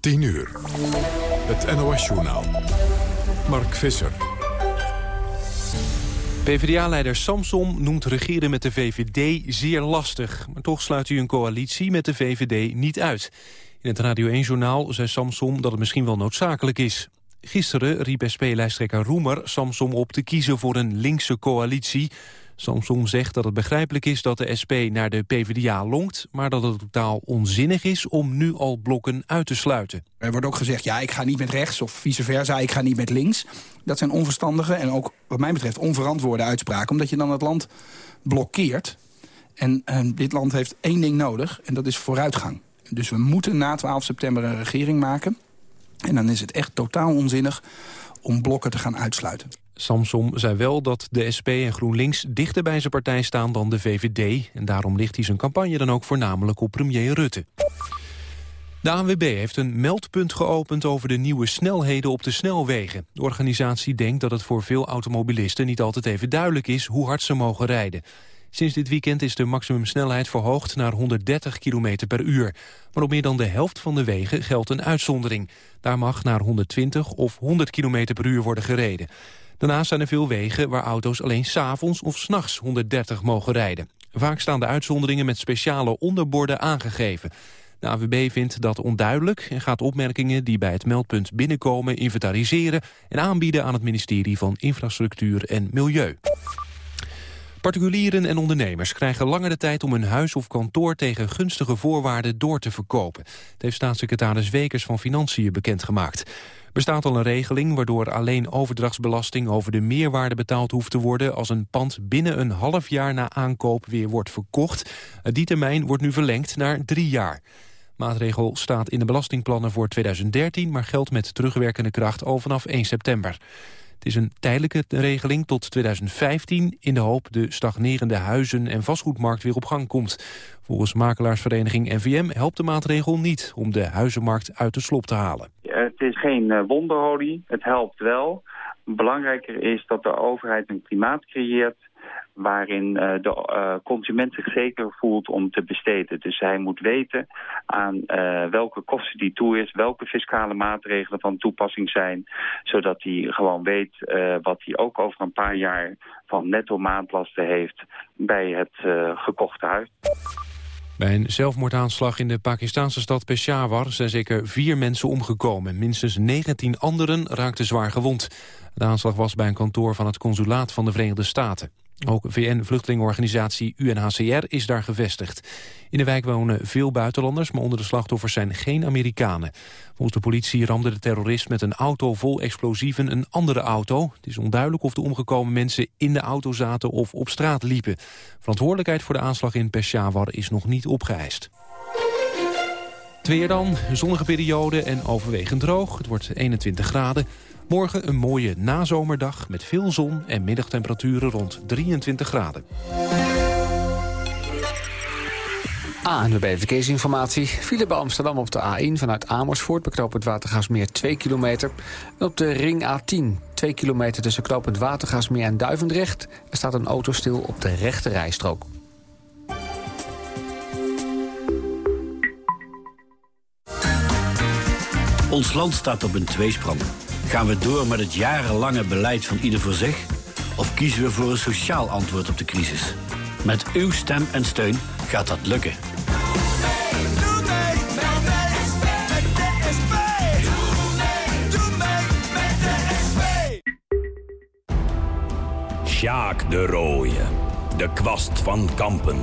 10 uur. Het NOS-journaal. Mark Visser. PvdA-leider Samson noemt regeren met de VVD zeer lastig. Maar toch sluit hij een coalitie met de VVD niet uit. In het Radio 1-journaal zei Samson dat het misschien wel noodzakelijk is. Gisteren riep SP-lijsttrekker Roemer Samson op te kiezen voor een linkse coalitie. Samson zegt dat het begrijpelijk is dat de SP naar de PvdA longt... maar dat het totaal onzinnig is om nu al blokken uit te sluiten. Er wordt ook gezegd, ja, ik ga niet met rechts of vice versa, ik ga niet met links. Dat zijn onverstandige en ook wat mij betreft onverantwoorde uitspraken... omdat je dan het land blokkeert. En uh, dit land heeft één ding nodig en dat is vooruitgang. Dus we moeten na 12 september een regering maken... En dan is het echt totaal onzinnig om blokken te gaan uitsluiten. Samsom zei wel dat de SP en GroenLinks dichter bij zijn partij staan dan de VVD. En daarom ligt hij zijn campagne dan ook voornamelijk op premier Rutte. De ANWB heeft een meldpunt geopend over de nieuwe snelheden op de snelwegen. De organisatie denkt dat het voor veel automobilisten niet altijd even duidelijk is hoe hard ze mogen rijden. Sinds dit weekend is de maximumsnelheid verhoogd naar 130 km per uur. Maar op meer dan de helft van de wegen geldt een uitzondering. Daar mag naar 120 of 100 km per uur worden gereden. Daarnaast zijn er veel wegen waar auto's alleen s'avonds of s'nachts 130 mogen rijden. Vaak staan de uitzonderingen met speciale onderborden aangegeven. De AWB vindt dat onduidelijk en gaat opmerkingen die bij het meldpunt binnenkomen inventariseren en aanbieden aan het ministerie van Infrastructuur en Milieu. Particulieren en ondernemers krijgen langer de tijd om hun huis of kantoor tegen gunstige voorwaarden door te verkopen. Het heeft staatssecretaris Wekers van Financiën bekendgemaakt. Bestaat al een regeling waardoor alleen overdrachtsbelasting over de meerwaarde betaald hoeft te worden als een pand binnen een half jaar na aankoop weer wordt verkocht. Die termijn wordt nu verlengd naar drie jaar. Maatregel staat in de belastingplannen voor 2013, maar geldt met terugwerkende kracht al vanaf 1 september. Het is een tijdelijke regeling tot 2015... in de hoop de stagnerende huizen- en vastgoedmarkt weer op gang komt. Volgens makelaarsvereniging NVM helpt de maatregel niet... om de huizenmarkt uit de slop te halen. Het is geen eh, wonderolie, het helpt wel. Belangrijker is dat de overheid een klimaat creëert waarin uh, de uh, consument zich zeker voelt om te besteden. Dus hij moet weten aan welke kosten die toe is, welke fiscale maatregelen van toepassing zijn, zodat hij gewoon weet wat hij ook over een paar jaar van netto maandlasten heeft bij het gekochte huis. Bij een zelfmoordaanslag in de Pakistanse stad Peshawar zijn zeker vier mensen omgekomen. Minstens 19 anderen raakten zwaar gewond. De aanslag was bij een kantoor van het consulaat van de Verenigde Staten. Ook VN-vluchtelingenorganisatie UNHCR is daar gevestigd. In de wijk wonen veel buitenlanders, maar onder de slachtoffers zijn geen Amerikanen. Volgens de politie ramde de terrorist met een auto vol explosieven een andere auto. Het is onduidelijk of de omgekomen mensen in de auto zaten of op straat liepen. Verantwoordelijkheid voor de aanslag in Peshawar is nog niet opgeëist. Weer dan, zonnige periode en overwegend droog. Het wordt 21 graden. Morgen een mooie nazomerdag met veel zon en middagtemperaturen rond 23 graden. ANWB Verkeersinformatie. File bij Amsterdam op de A1 vanuit Amersfoort... bij knooppunt Watergasmeer 2 kilometer. En op de ring A10 2 kilometer tussen knooppunt Watergasmeer en Duivendrecht. Er staat een auto stil op de rechte rijstrook. Ons land staat op een tweesprong. Gaan we door met het jarenlange beleid van ieder voor zich? Of kiezen we voor een sociaal antwoord op de crisis? Met uw stem en steun gaat dat lukken. Sjaak de Rooie. De kwast van Kampen.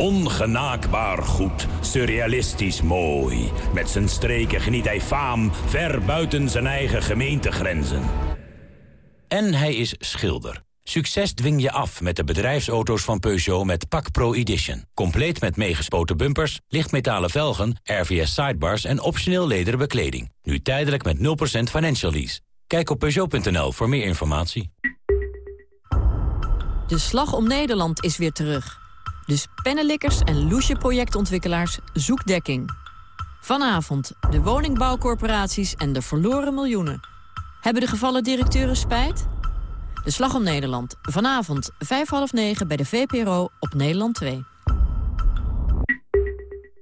Ongenaakbaar goed, surrealistisch mooi. Met zijn streken geniet hij faam ver buiten zijn eigen gemeentegrenzen. En hij is schilder. Succes dwing je af met de bedrijfsauto's van Peugeot met Pak Pro Edition. Compleet met meegespoten bumpers, lichtmetalen velgen, RVS sidebars en optioneel lederen bekleding. Nu tijdelijk met 0% financial lease. Kijk op Peugeot.nl voor meer informatie. De Slag om Nederland is weer terug. Dus pennenlikkers en loesje projectontwikkelaars zoek dekking. Vanavond de woningbouwcorporaties en de verloren miljoenen. Hebben de gevallen directeuren spijt? De Slag om Nederland. Vanavond, vijf half negen bij de VPRO op Nederland 2.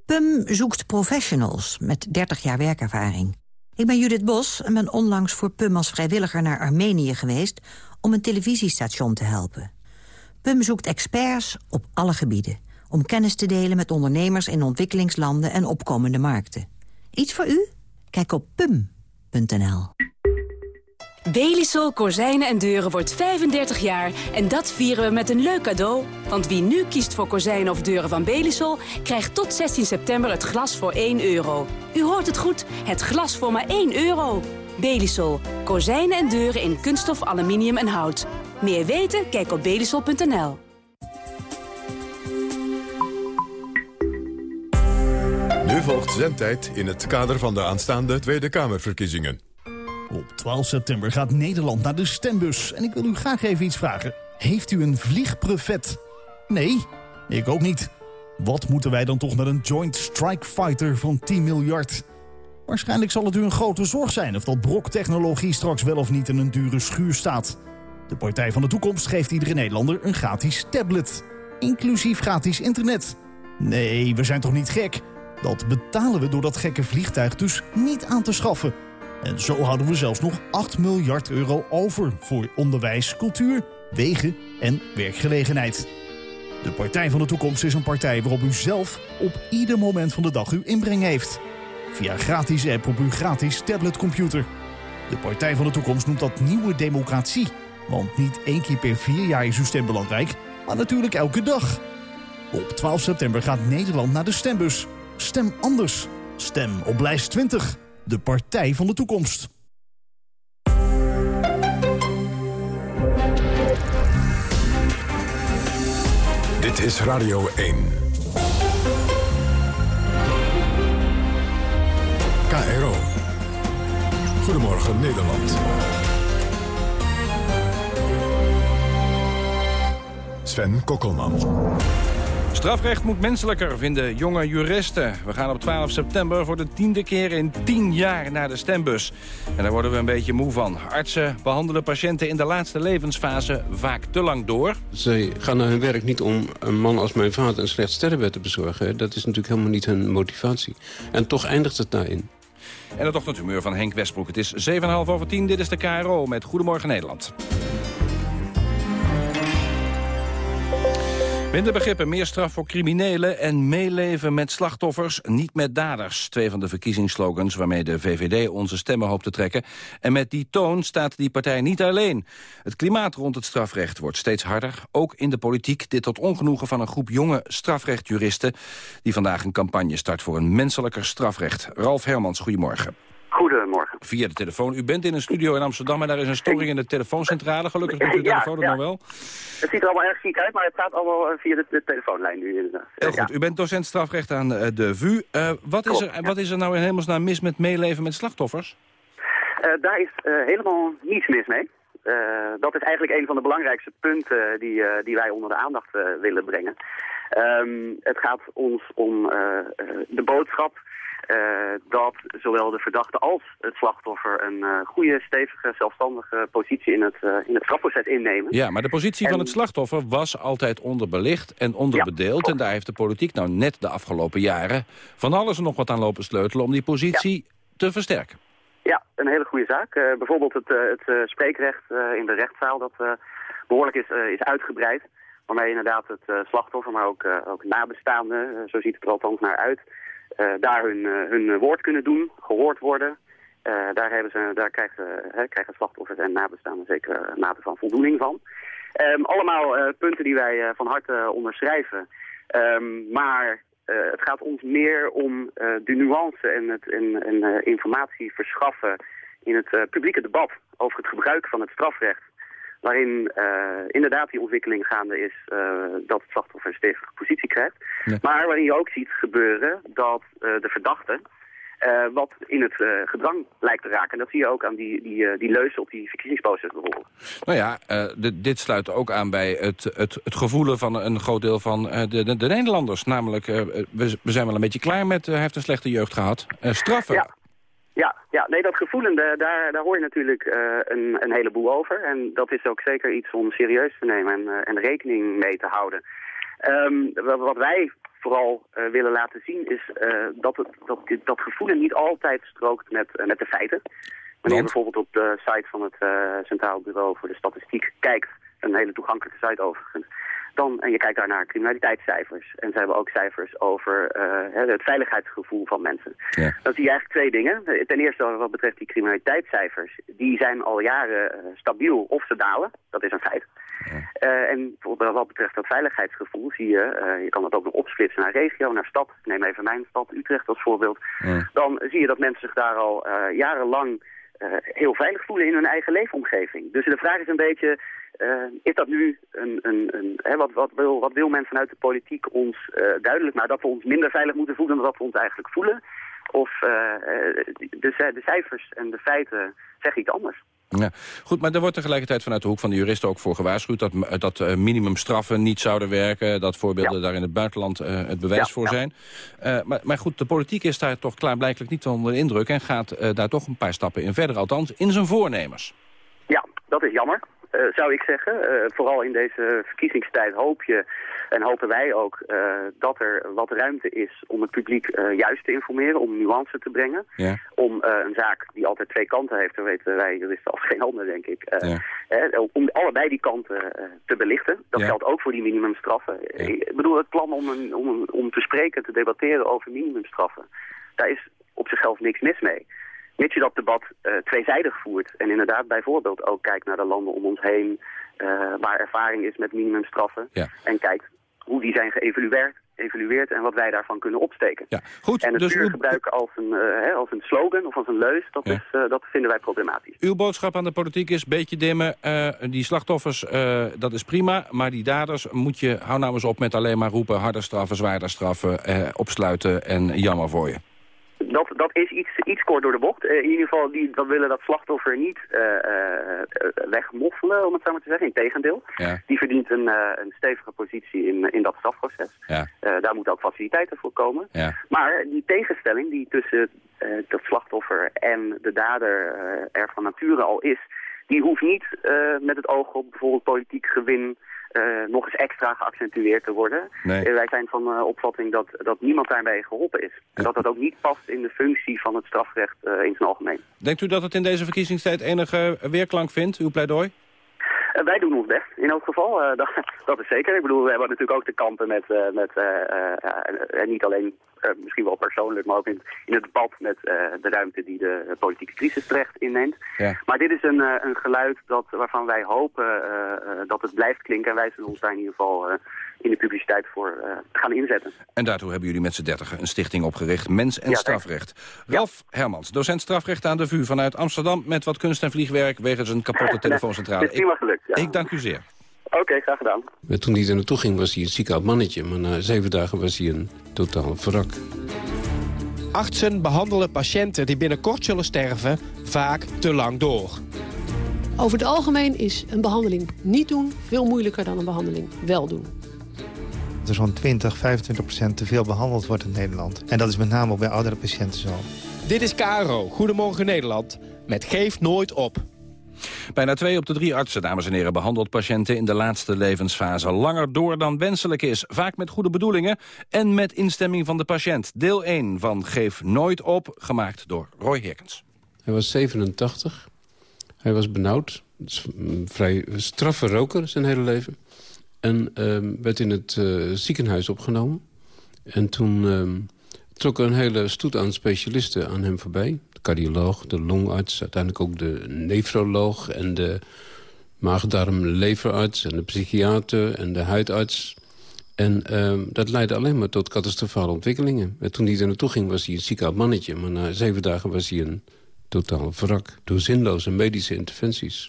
PUM zoekt professionals met 30 jaar werkervaring. Ik ben Judith Bos en ben onlangs voor PUM als vrijwilliger naar Armenië geweest... om een televisiestation te helpen. PUM zoekt experts op alle gebieden... om kennis te delen met ondernemers in ontwikkelingslanden en opkomende markten. Iets voor u? Kijk op pum.nl. Belisol Kozijnen en Deuren wordt 35 jaar en dat vieren we met een leuk cadeau. Want wie nu kiest voor kozijnen of deuren van Belisol... krijgt tot 16 september het glas voor 1 euro. U hoort het goed, het glas voor maar 1 euro. Belisol. Kozijnen en deuren in kunststof, aluminium en hout. Meer weten? Kijk op belisol.nl. Nu volgt zendtijd in het kader van de aanstaande Tweede Kamerverkiezingen. Op 12 september gaat Nederland naar de stembus. En ik wil u graag even iets vragen. Heeft u een vliegprevet? Nee, ik ook niet. Wat moeten wij dan toch met een Joint Strike Fighter van 10 miljard? Waarschijnlijk zal het u een grote zorg zijn... of dat broktechnologie straks wel of niet in een dure schuur staat. De Partij van de Toekomst geeft iedere Nederlander een gratis tablet. Inclusief gratis internet. Nee, we zijn toch niet gek? Dat betalen we door dat gekke vliegtuig dus niet aan te schaffen... En zo houden we zelfs nog 8 miljard euro over voor onderwijs, cultuur, wegen en werkgelegenheid. De Partij van de Toekomst is een partij waarop u zelf op ieder moment van de dag uw inbreng heeft. Via gratis app op uw gratis tabletcomputer. De Partij van de Toekomst noemt dat nieuwe democratie. Want niet één keer per vier jaar is uw stem belangrijk, maar natuurlijk elke dag. Op 12 september gaat Nederland naar de stembus. Stem anders. Stem op lijst 20 de partij van de toekomst. Dit is Radio 1. KRO. Goedemorgen Nederland. Sven Kokkelman. Strafrecht moet menselijker, vinden jonge juristen. We gaan op 12 september voor de tiende keer in tien jaar naar de stembus. En daar worden we een beetje moe van. Artsen behandelen patiënten in de laatste levensfase vaak te lang door. Ze gaan naar hun werk niet om een man als mijn vader een slecht sterrenbed te bezorgen. Dat is natuurlijk helemaal niet hun motivatie. En toch eindigt het daarin. En het ochtendhumeur van Henk Westbroek. Het is 7,5 over 10. Dit is de KRO met Goedemorgen Nederland. Minder begrippen, meer straf voor criminelen en meeleven met slachtoffers, niet met daders. Twee van de verkiezingsslogans waarmee de VVD onze stemmen hoopt te trekken. En met die toon staat die partij niet alleen. Het klimaat rond het strafrecht wordt steeds harder, ook in de politiek. Dit tot ongenoegen van een groep jonge strafrechtjuristen... die vandaag een campagne start voor een menselijker strafrecht. Ralf Hermans, goedemorgen. Goedemorgen. Via de telefoon. U bent in een studio in Amsterdam en daar is een storing in de telefooncentrale. Gelukkig doet de telefoon het nog wel. Het ziet er allemaal erg ziek uit, maar het gaat allemaal eh, via de, de telefoonlijn nu inderdaad. Heel goed. U bent docent strafrecht aan eh, de VU. Uh, wat, is er, wat is er nou in hemelsnaam mis met meeleven met slachtoffers? Uh, daar is helemaal niets mis mee. dat is eigenlijk een van de belangrijkste punten die, die wij onder de aandacht willen brengen. Um, het gaat ons om de boodschap dat zowel de verdachte als het slachtoffer een uh, goede, stevige, zelfstandige positie in het, uh, in het strafproces innemen. Ja, maar de positie van het slachtoffer was altijd onderbelicht en onderbedeeld. Ja, en daar heeft de politiek nou net de afgelopen jaren van alles en nog wat aan lopen sleutelen om die positie ja. te versterken. Ja, een hele goede zaak. bijvoorbeeld het, het spreekrecht in de rechtszaal dat behoorlijk is, is uitgebreid. Waarmee inderdaad het slachtoffer, maar ook, ook nabestaanden, zo ziet het er althans naar uit daar hun, uh, hun woord kunnen doen, gehoord worden. Uh, daar, hebben ze, daar krijgen, krijgen slachtoffers en nabestaanden zeker mate van voldoening van. Um, allemaal punten die wij van harte onderschrijven. Um, maar het gaat ons meer om de nuance en, het, en, en informatie verschaffen in het publieke debat over het gebruik van het strafrecht waarin uh, inderdaad die ontwikkeling gaande is uh, dat het slachtoffer een stevige positie krijgt. Maar waarin je ook ziet gebeuren dat uh, de verdachte wat in het gedrang lijkt te raken. En dat zie je ook aan die, die, die leuzen op die verkiezingsposters bijvoorbeeld. Nou ja, de, dit sluit ook aan bij het, het, het gevoelen van een groot deel van de, de, de Nederlanders. Namelijk, we, we zijn wel een beetje klaar met, hij heeft een slechte jeugd gehad. straffen. Ja. Ja, ja, nee, dat gevoelende, daar, daar hoor je natuurlijk uh, een, een heleboel over. En dat is ook zeker iets om serieus te nemen en, uh, en rekening mee te houden. Ehm, wat wij vooral uh, willen laten zien is dat, het, dat dat gevoelen niet altijd strookt met, met de feiten. Wanneer je bijvoorbeeld op de site van het Centraal Bureau voor de Statistiek kijkt, een hele toegankelijke site overigens, dan, en je kijkt daar naar criminaliteitscijfers. En ze hebben ook cijfers over het veiligheidsgevoel van mensen. Ja. Dan zie je eigenlijk twee dingen. Ten eerste wat betreft die criminaliteitscijfers, die zijn al jaren stabiel of ze dalen. Dat is een feit. Uh, en wat betreft dat veiligheidsgevoel zie je, uh, je kan dat ook nog opsplitsen naar regio, naar stad. Ik neem even mijn stad, Utrecht als voorbeeld. Ja. Dan zie je dat mensen zich daar al uh, jarenlang heel veilig voelen in hun eigen leefomgeving. Dus de vraag is een beetje, is dat nu een, een, een hè, wat, wat, wil, wat wil men vanuit de politiek ons duidelijk maken? Dat we ons minder veilig moeten voelen dan dat we ons eigenlijk voelen? Of de, de cijfers en de feiten zeggen iets anders? Ja, goed, maar er wordt tegelijkertijd vanuit de hoek van de juristen ook voor gewaarschuwd... dat, dat uh, minimumstraffen niet zouden werken, dat voorbeelden daar in het buitenland uh, het bewijs voor zijn. Uh, maar, maar goed, de politiek is daar toch klaarblijkelijk niet onder de indruk... en gaat daar toch een paar stappen in verder, althans in zijn voornemers. Ja, dat is jammer. Uh, zou ik zeggen. Uh, vooral in deze verkiezingstijd hoop je en hopen wij ook uh, dat er wat ruimte is om het publiek juist te informeren, om nuance te brengen. Ja. Om een zaak die altijd twee kanten heeft, dat weten wij juristen als geen ander, denk ik. Ja. om allebei die kanten te belichten. Dat ja. geldt ook voor die minimumstraffen. Ik bedoel, het plan om, een, om, een, om te spreken, te debatteren over minimumstraffen, daar is op zichzelf niks mis mee. Mits je dat debat uh, tweezijdig voert en inderdaad bijvoorbeeld ook kijkt naar de landen om ons heen... Uh, waar ervaring is met minimumstraffen ja. en kijkt hoe die zijn geëvalueerd evalueert en wat wij daarvan kunnen opsteken. Ja, goed, en het dus uw... gebruiken als een, uh, als een slogan of als een leus, dat, ja. is, uh, dat vinden wij problematisch. Uw boodschap aan de politiek is beetje dimmen. Uh, die slachtoffers, dat is prima, maar die daders moet je, hou nou eens op met alleen maar roepen... harder straffen, zwaarder straffen, opsluiten en jammer voor je dat, dat is iets, iets kort door de bocht. Uh, in ieder geval, die, dat willen dat slachtoffer niet uh, uh, wegmoffelen, om het zo maar te zeggen. Integendeel. Ja. Die verdient een, een stevige positie in, in dat strafproces. Ja. daar moeten ook faciliteiten voor komen. Ja. Maar die tegenstelling die tussen dat slachtoffer en de dader er van nature al is... die hoeft niet met het oog op bijvoorbeeld politiek gewin nog eens extra geaccentueerd te worden. Nee. Uh, wij zijn van uh, opvatting dat, dat niemand daarbij geholpen is. En dat dat ook niet past in de functie van het strafrecht in zijn algemeen. Denkt u dat het in deze verkiezingstijd enige weerklank vindt, uw pleidooi? wij doen ons best, in elk geval. Dat, dat, is zeker. Ik bedoel, we hebben natuurlijk ook te kampen met, met en niet alleen misschien wel persoonlijk, maar ook in, in het debat met de ruimte die de politieke crisis terecht inneemt. Ja. Maar dit is een, een geluid dat, waarvan wij hopen dat het blijft klinken. En wij zullen ons daar in ieder geval in de publiciteit voor gaan inzetten. En daartoe hebben jullie met z'n dertigen een stichting opgericht, Mens en ja, Strafrecht. Ralf ja. Hermans, docent strafrecht aan de VU vanuit Amsterdam... met wat kunst en vliegwerk wegens een kapotte telefooncentrale. Het is prima gelukt, ja. Ik dank u zeer. Oké, okay, graag gedaan. Toen hij er naartoe ging was hij een ziek oud mannetje. Maar na zeven dagen was hij een totaal wrak. Artsen behandelen patiënten die binnenkort zullen sterven vaak te lang door. Over het algemeen is een behandeling niet doen veel moeilijker dan een behandeling wel doen. Er zo'n 20, 25 procent te veel behandeld wordt in Nederland. En dat is met name ook bij oudere patiënten zo. Dit is KRO, Goedemorgen Nederland, met Geef Nooit Op. Bijna twee op de drie artsen, dames en heren, behandelt patiënten in de laatste levensfase langer door dan wenselijk is. Vaak met goede bedoelingen en met instemming van de patiënt. Deel 1 van Geef Nooit Op, gemaakt door Roy Herkens. Hij was 87. Hij was benauwd. Vrij straffe roker zijn hele leven. En uh, werd in het uh, ziekenhuis opgenomen. En toen uh, trok een hele stoet aan specialisten aan hem voorbij. De cardioloog, de longarts, uiteindelijk ook de nefroloog... en de maagdarm-leverarts en de psychiater en de huidarts. En uh, dat leidde alleen maar tot catastrofale ontwikkelingen. En toen hij er naartoe ging was hij een ziek mannetje... maar na zeven dagen was hij een totaal wrak... door zinloze medische interventies.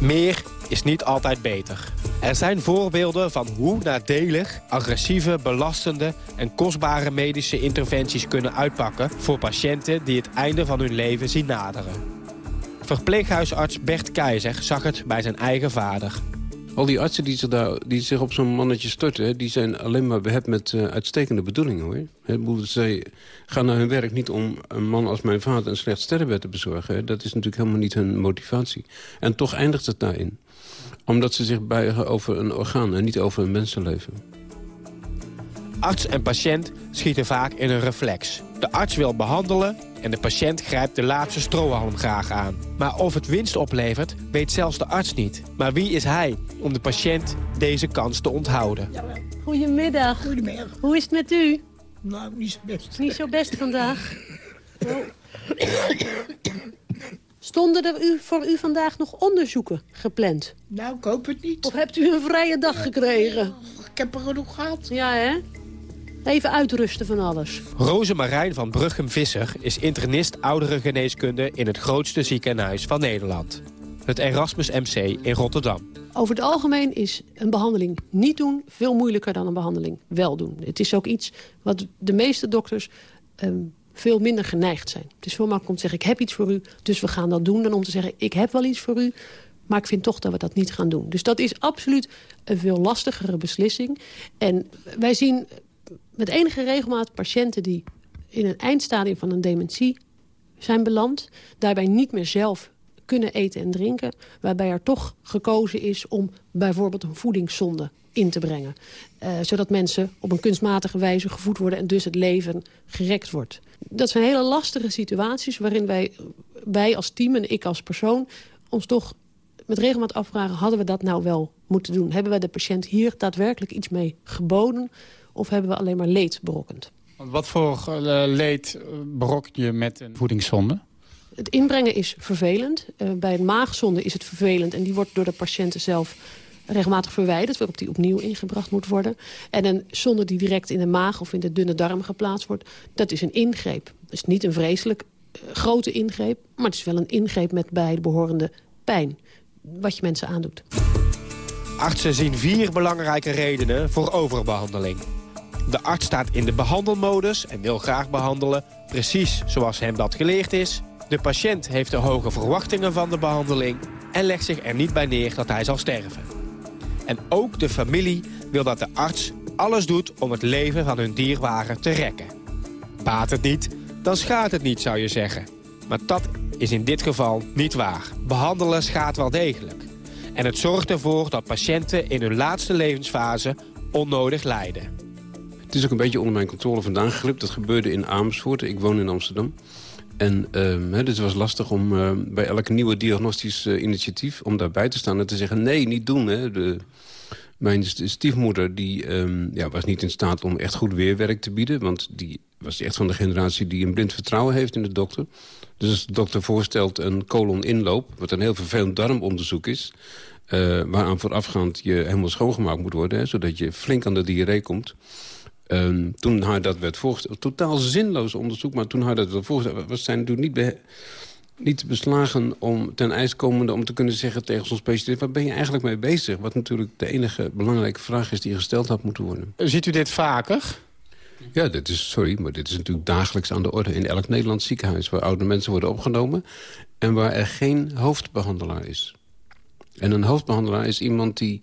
Meer is niet altijd beter. Er zijn voorbeelden van hoe nadelig, agressieve, belastende en kostbare medische interventies kunnen uitpakken voor patiënten die het einde van hun leven zien naderen. Verpleeghuisarts Bert Keizer zag het bij zijn eigen vader. Al die artsen die zich, daar, die zich op zo'n mannetje storten... die zijn alleen maar behept met uh, uitstekende bedoelingen. hoor. Zij gaan naar hun werk niet om een man als mijn vader... een slecht sterrenbed te bezorgen. Dat is natuurlijk helemaal niet hun motivatie. En toch eindigt het daarin. Omdat ze zich buigen over een orgaan en niet over een mensenleven. Arts en patiënt schieten vaak in een reflex. De arts wil behandelen en de patiënt grijpt de laatste strohalm graag aan. Maar of het winst oplevert, weet zelfs de arts niet. Maar wie is hij om de patiënt deze kans te onthouden? Goedemiddag. Goedemiddag. Hoe is het met u? Nou, niet zo best. Niet zo best vandaag. Oh. Stonden er u, voor u vandaag nog onderzoeken gepland? Nou, ik hoop het niet. Of hebt u een vrije dag gekregen? Ik heb er genoeg gehad. Ja, hè? Even uitrusten van alles. Rosemarijn van Bruggen-Visser is internist ouderengeneeskunde... in het grootste ziekenhuis van Nederland. Het Erasmus MC in Rotterdam. Over het algemeen is een behandeling niet doen veel moeilijker dan een behandeling wel doen. Het is ook iets wat de meeste dokters um, veel minder geneigd zijn. Het is veel makkelijker om te zeggen, ik heb iets voor u, dus we gaan dat doen... dan om te zeggen, ik heb wel iets voor u, maar ik vind toch dat we dat niet gaan doen. Dus dat is absoluut een veel lastigere beslissing. En wij zien met enige regelmaat patiënten die in een eindstadium van een dementie zijn beland... daarbij niet meer zelf kunnen eten en drinken... waarbij er toch gekozen is om bijvoorbeeld een voedingszonde in te brengen. Uh, zodat mensen op een kunstmatige wijze gevoed worden... en dus het leven gerekt wordt. Dat zijn hele lastige situaties waarin wij, wij als team en ik als persoon... ons toch met regelmaat afvragen, hadden we dat nou wel moeten doen? Hebben we de patiënt hier daadwerkelijk iets mee geboden? Of hebben we alleen maar leed berokkend? Wat voor uh, leed berok je met een voedingszonde? Het inbrengen is vervelend. Uh, bij een maagzonde is het vervelend en die wordt door de patiënten zelf regelmatig verwijderd... waarop die opnieuw ingebracht moet worden. En een zonde die direct in de maag of in de dunne darm geplaatst wordt... dat is een ingreep. Dat is niet een vreselijk uh, grote ingreep... maar het is wel een ingreep met bij de behorende pijn. Wat je mensen aandoet. Artsen zien vier belangrijke redenen voor overbehandeling. De arts staat in de behandelmodus en wil graag behandelen... precies zoals hem dat geleerd is. De patiënt heeft de hoge verwachtingen van de behandeling... en legt zich er niet bij neer dat hij zal sterven. En ook de familie wil dat de arts alles doet om het leven van hun dierbare te rekken. Baat het niet, dan schaadt het niet, zou je zeggen. Maar dat is in dit geval niet waar. Behandelen schaadt wel degelijk. En het zorgt ervoor dat patiënten in hun laatste levensfase onnodig lijden. Het is ook een beetje onder mijn controle vandaan geglipt. Dat gebeurde in Amersfoort. Ik woon in Amsterdam. En uh, dus het was lastig om uh, bij elk nieuwe diagnostisch uh, initiatief... om daarbij te staan en te zeggen, nee, niet doen. Hè. De, mijn stiefmoeder die, um, ja, was niet in staat om echt goed weerwerk te bieden. Want die was echt van de generatie die een blind vertrouwen heeft in de dokter. Dus als de dokter voorstelt een colon-inloop... wat een heel vervelend darmonderzoek is... Uh, waaraan voorafgaand je helemaal schoongemaakt moet worden... Hè, zodat je flink aan de diarree komt... Um, toen haar dat werd voorgesteld, totaal zinloos onderzoek... maar toen haar dat werd voorgesteld, was zij natuurlijk niet, niet beslagen om ten ijs komende... om te kunnen zeggen tegen zo'n specialist... waar ben je eigenlijk mee bezig? Wat natuurlijk de enige belangrijke vraag is die gesteld had moeten worden. Ziet u dit vaker? Ja, dit is, sorry, maar dit is natuurlijk dagelijks aan de orde... in elk Nederlands ziekenhuis waar oude mensen worden opgenomen... en waar er geen hoofdbehandelaar is. En een hoofdbehandelaar is iemand die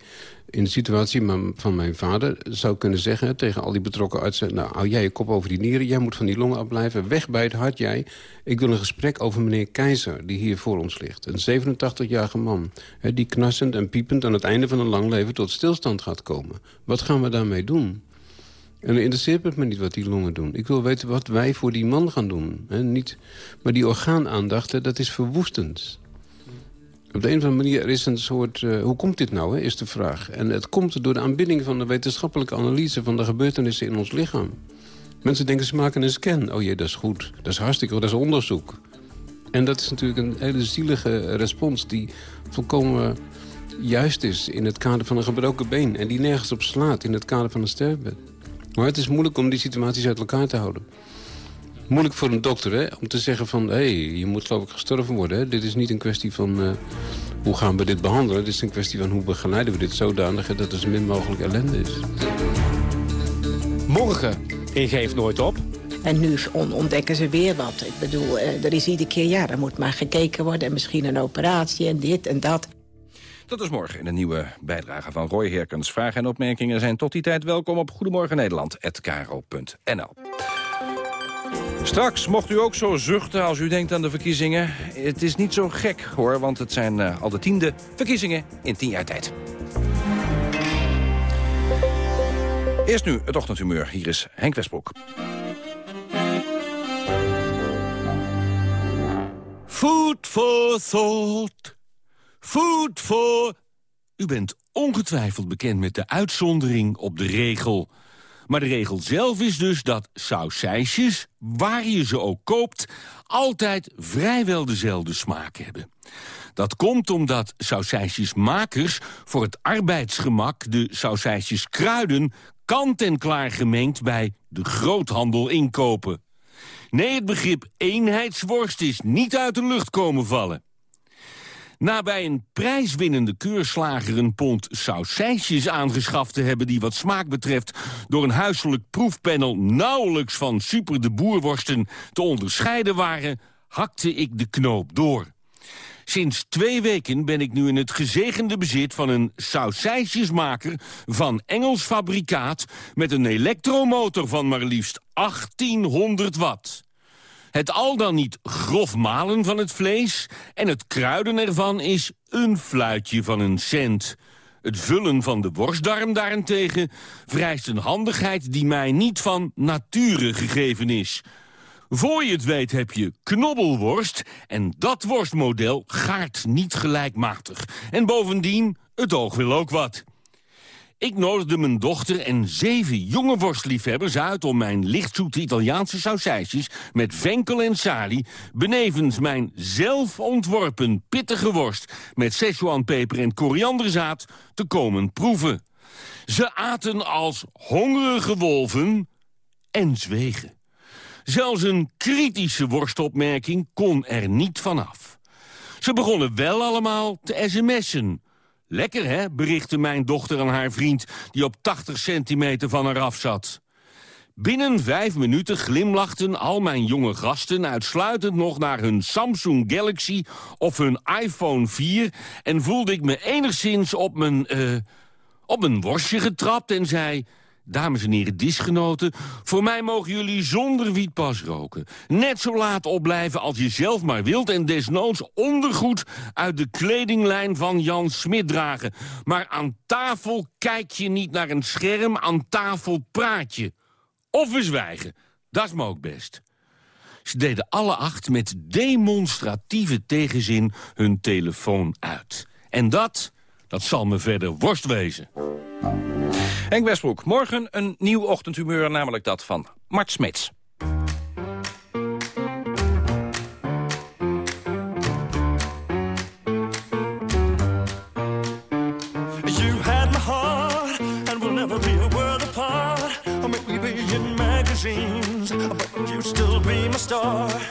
in de situatie van mijn vader zou kunnen zeggen... tegen al die betrokken artsen... nou, hou jij je kop over die nieren, jij moet van die longen afblijven... weg bij het hart, jij. Ik wil een gesprek over meneer Keizer, die hier voor ons ligt. Een 87-jarige man, hè, die knassend en piepend... aan het einde van een lang leven tot stilstand gaat komen. Wat gaan we daarmee doen? En dan interesseert het me niet wat die longen doen. Ik wil weten wat wij voor die man gaan doen. Hè? Niet, maar die orgaanaandacht, dat is verwoestend. Op de een of andere manier er is een soort... Uh, hoe komt dit nou, hè, is de vraag. En het komt door de aanbidding van de wetenschappelijke analyse... van de gebeurtenissen in ons lichaam. Mensen denken, ze maken een scan. Oh jee, dat is goed. Dat is hartstikke goed. Dat is onderzoek. En dat is natuurlijk een hele zielige respons... die volkomen juist is in het kader van een gebroken been... en die nergens op slaat in het kader van een sterfbed. Maar het is moeilijk om die situaties uit elkaar te houden. Moeilijk voor een dokter, hè? Om te zeggen van, hé, hey, je moet geloof ik gestorven worden. Hè? Dit is niet een kwestie van, uh, hoe gaan we dit behandelen? Dit is een kwestie van, hoe begeleiden we dit zodanig... dat er zo min mogelijk ellende is. Morgen in Geef Nooit Op. En nu ontdekken ze weer wat. Ik bedoel, er is iedere keer, ja, er moet maar gekeken worden... en misschien een operatie en dit en dat. Dat is morgen in een nieuwe bijdrage van Roy Herkens. Vragen en opmerkingen zijn tot die tijd welkom op Goedemorgen Nederland@karo.nl. Straks mocht u ook zo zuchten als u denkt aan de verkiezingen. Het is niet zo gek hoor, want het zijn uh, al de tiende verkiezingen in tien jaar tijd. Eerst nu het ochtendhumeur. Hier is Henk Westbroek. Food for thought. Food for... U bent ongetwijfeld bekend met de uitzondering op de regel. Maar de regel zelf is dus dat sausijsjes, waar je ze ook koopt... altijd vrijwel dezelfde smaak hebben. Dat komt omdat sausijsjesmakers voor het arbeidsgemak... de sausijsjes kruiden kant-en-klaar gemengd bij de groothandel inkopen. Nee, het begrip eenheidsworst is niet uit de lucht komen vallen. Na bij een prijswinnende keurslager een pond sausijsjes aangeschaft te hebben... die wat smaak betreft door een huiselijk proefpanel... nauwelijks van super de boerworsten te onderscheiden waren... hakte ik de knoop door. Sinds twee weken ben ik nu in het gezegende bezit van een sausijsjesmaker van Engels fabrikaat met een elektromotor van maar liefst 1800 watt. Het al dan niet grof malen van het vlees en het kruiden ervan is een fluitje van een cent. Het vullen van de worstdarm daarentegen vereist een handigheid die mij niet van nature gegeven is. Voor je het weet heb je knobbelworst en dat worstmodel gaart niet gelijkmatig. En bovendien, het oog wil ook wat. Ik nodigde mijn dochter en zeven jonge worstliefhebbers uit... om mijn lichtzoete Italiaanse sausijsjes met venkel en salie... benevens mijn zelf ontworpen pittige worst... met Szechuanpeper en korianderzaad te komen proeven. Ze aten als hongerige wolven en zwegen. Zelfs een kritische worstopmerking kon er niet vanaf. Ze begonnen wel allemaal te sms'en. Lekker, hè, berichtte mijn dochter aan haar vriend... die op 80 centimeter van haar af zat. Binnen vijf minuten glimlachten al mijn jonge gasten... uitsluitend nog naar hun Samsung Galaxy of hun iPhone 4... en voelde ik me enigszins op mijn, uh, op mijn worstje getrapt en zei... Dames en heren disgenoten, voor mij mogen jullie zonder wietpas roken. Net zo laat opblijven als je zelf maar wilt... en desnoods ondergoed uit de kledinglijn van Jan Smit dragen. Maar aan tafel kijk je niet naar een scherm, aan tafel praat je. Of we zwijgen, dat is me ook best. Ze deden alle acht met demonstratieve tegenzin hun telefoon uit. En dat, dat zal me verder worst wezen. Henk Westbroek, morgen een nieuw ochtendhumeur, namelijk dat van Mart Smits. Star.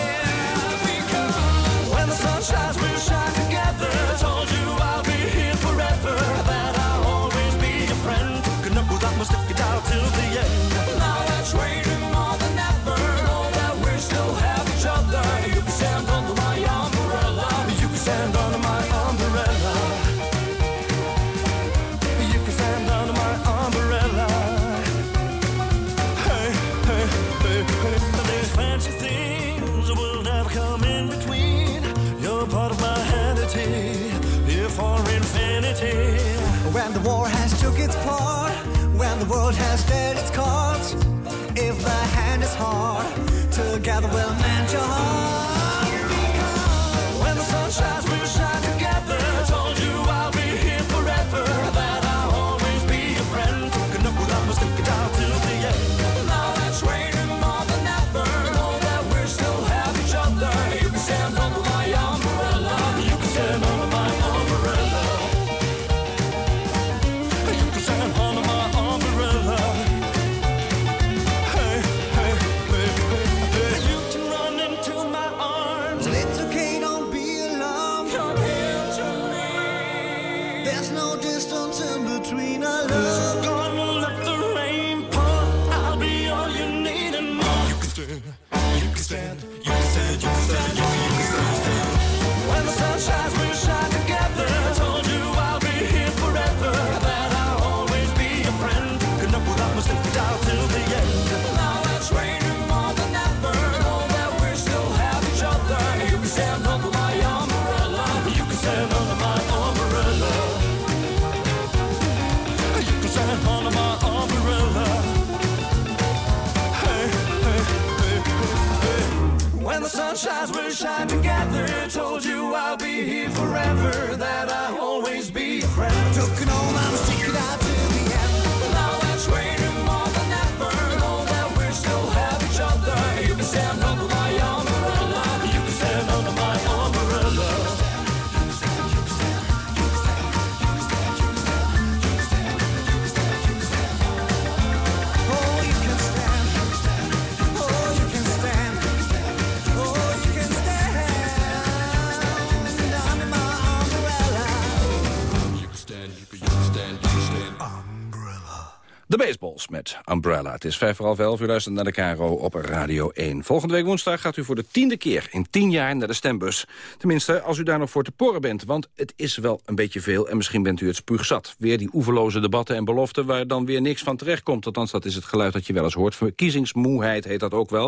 Met Umbrella. Het is vijf voor half elf. U luistert naar de KRO op Radio 1. Volgende week woensdag gaat u voor de tiende keer in tien jaar naar de stembus. Tenminste, als u daar nog voor te porren bent. Want het is wel een beetje veel en misschien bent u het spuugzat. Weer die oeverloze debatten en beloften waar dan weer niks van terechtkomt. Althans, dat is het geluid dat je wel eens hoort. Verkiezingsmoeheid heet dat ook wel.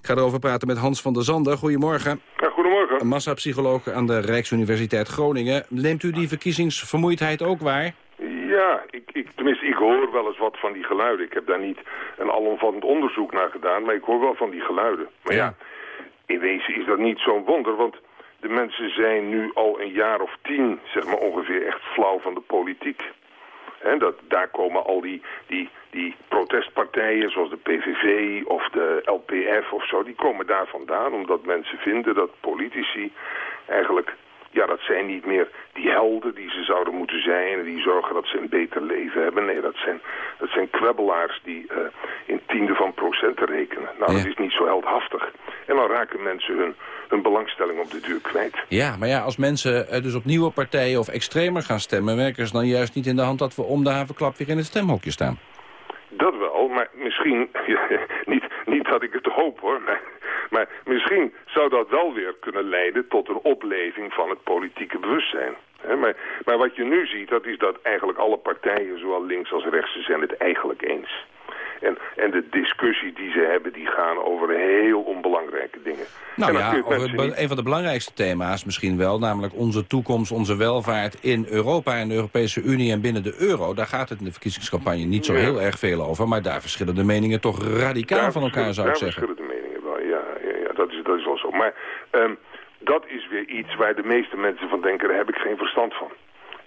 Ik ga erover praten met Hans van der Zanden. Goedemorgen. goedemorgen. Een massapsycholoog aan de Rijksuniversiteit Groningen. Neemt u die verkiezingsvermoeidheid ook waar? Ja, ik, tenminste, ik hoor wel eens wat van die geluiden. Ik heb daar niet een alomvattend onderzoek naar gedaan, maar ik hoor wel van die geluiden. Maar ja, in wezen is dat niet zo'n wonder, want de mensen zijn nu al een jaar of tien, zeg maar ongeveer, echt flauw van de politiek. En dat, daar komen al die, die, die protestpartijen zoals de PVV of de LPF of zo, die komen daar vandaan omdat mensen vinden dat politici eigenlijk, ja dat zijn niet meer die helden die ze zouden moeten zijn en die zorgen dat ze een beter leven hebben. Nee, dat zijn, dat zijn kwebbelaars die eh, in tienden van procenten rekenen. Nou, dat is niet zo heldhaftig. En dan raken mensen hun, hun belangstelling op de duur kwijt. Ja, maar ja, als mensen eh, dus op nieuwe partijen of extremer gaan stemmen... werken ze dan juist niet in de hand dat we om de havenklap weer in het stemhokje staan. Dat wel, maar misschien, niet, niet dat ik het hoop hoor, maar, maar misschien zou dat wel weer kunnen leiden tot een opleving van het politieke bewustzijn. Maar, maar wat je nu ziet, dat is dat eigenlijk alle partijen, zowel links als rechts, ze zijn het eigenlijk eens. En, en de discussie die ze hebben, die gaan over heel onbelangrijke dingen. Nou ja, het niet- een van de belangrijkste thema's misschien wel... namelijk onze toekomst, onze welvaart in Europa en de Europese Unie en binnen de euro. Daar gaat het in de verkiezingscampagne niet zo heel erg veel over... maar daar verschillen de meningen toch radicaal Daar van elkaar, zou ik zeggen. verschillen de meningen wel, ja, ja, ja dat, is, dat is wel Maar ehm, dat is weer iets waar de meeste mensen van denken, daar heb ik geen verstand van.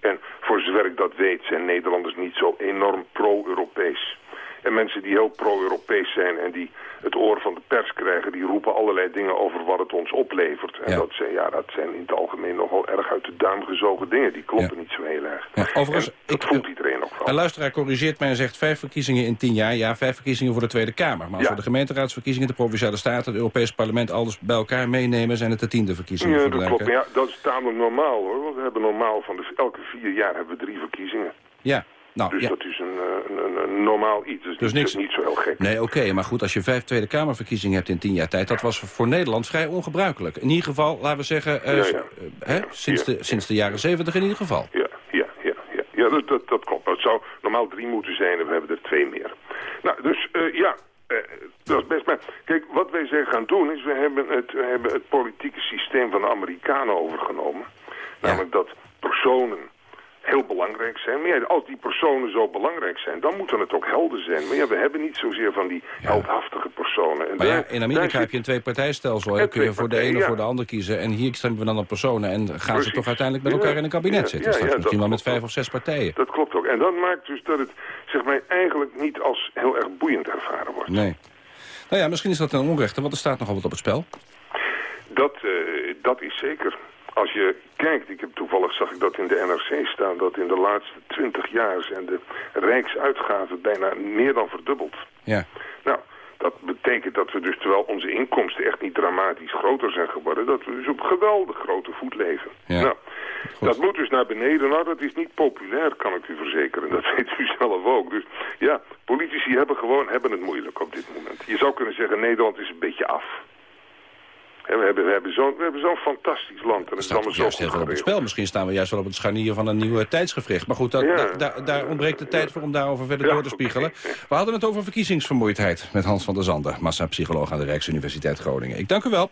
En voor zover ik dat weet zijn Nederlanders niet zo enorm pro-Europees. En mensen die heel pro-Europees zijn en die het oor van de pers krijgen... die roepen allerlei dingen over wat het ons oplevert. En dat, zijn, ja, dat zijn in het algemeen nogal erg uit de duim gezogen dingen. Die kloppen niet zo heel erg. Ja, overigens, En dat voelt iedereen ook wel. Een luisteraar corrigeert mij en zegt vijf verkiezingen in tien jaar. Ja, vijf verkiezingen voor de Tweede Kamer. Maar als we de gemeenteraadsverkiezingen, de Provinciale Staten... het Europees Parlement, alles bij elkaar meenemen... zijn het de tiende verkiezingen Ja, voor de dat klopt. Ja, dat is tamelijk normaal hoor. Want we hebben normaal van de, elke vier jaar hebben we drie verkiezingen. Ja, nou, dus ja. dat is een, eh, een, een, een normaal iets. Dus, Dus niet, niks- niet zo heel gek. Nee, oké, maar goed, als je vijf Tweede Kamerverkiezingen hebt in tien jaar tijd... dat was voor Nederland vrij ongebruikelijk. In ieder geval, laten we zeggen, eh, Ja, s- ja. eh, hè, sinds, de, sinds de jaren zeventig in ieder geval. Ja, ja, ja, ja. ja dat, dat, dat klopt. Het zou normaal drie moeten zijn en we hebben er twee meer. Nou, dus ja, dat is best. Maar kijk, wat wij zijn gaan doen is, we hebben het, we hebben het politieke systeem van de Amerikanen overgenomen. Namelijk dat personen heel belangrijk zijn. Maar ja, als die personen zo belangrijk zijn, dan moeten het ook helden zijn. Maar ja, we hebben niet zozeer van die heldhaftige personen. En Maar ja, daar- in daar Amerika zit- heb je een twee-partijstelsel. kun je voor de ene of ja. voor de ander kiezen. En hier stemmen we dan op personen. En gaan ze toch uiteindelijk met Ja, elkaar in een kabinet ja, zitten. ja, ja, misschien wel met vijf of zes partijen. Dat klopt ook. En dat maakt dus dat het zeg maar, eigenlijk niet als heel erg boeiend ervaren wordt. Nee. Nou ja, misschien is dat een onrechte, want er staat nogal wat op het spel. Dat, eh, dat is zeker. Als je kijkt, ik heb toevallig zag ik dat in de NRC staan... dat in de laatste twintig jaar zijn de rijksuitgaven bijna meer dan verdubbeld. Ja. Nou, dat betekent dat we dus, terwijl onze inkomsten echt niet dramatisch groter zijn geworden... dat we dus op geweldig grote voet leven. Ja. Nou, dat moet dus naar beneden. Nou, dat is niet populair, kan ik u verzekeren. Dat weet u zelf ook. Dus ja, politici hebben gewoon hebben het moeilijk op dit moment. Je zou kunnen zeggen, Nederland is een beetje af. En we hebben, we hebben zo'n fantastisch land. En het is allemaal zo juist heel veel op het spel. Misschien staan we juist wel op het scharnier van een nieuwe tijdsgevricht. Maar goed, dat, Ja. da- da- daar ontbreekt de tijd voor om daarover verder door te spiegelen. We hadden het over verkiezingsvermoeidheid met Hans van der Zanden... massapsycholoog aan de Rijksuniversiteit Groningen. Ik dank u wel.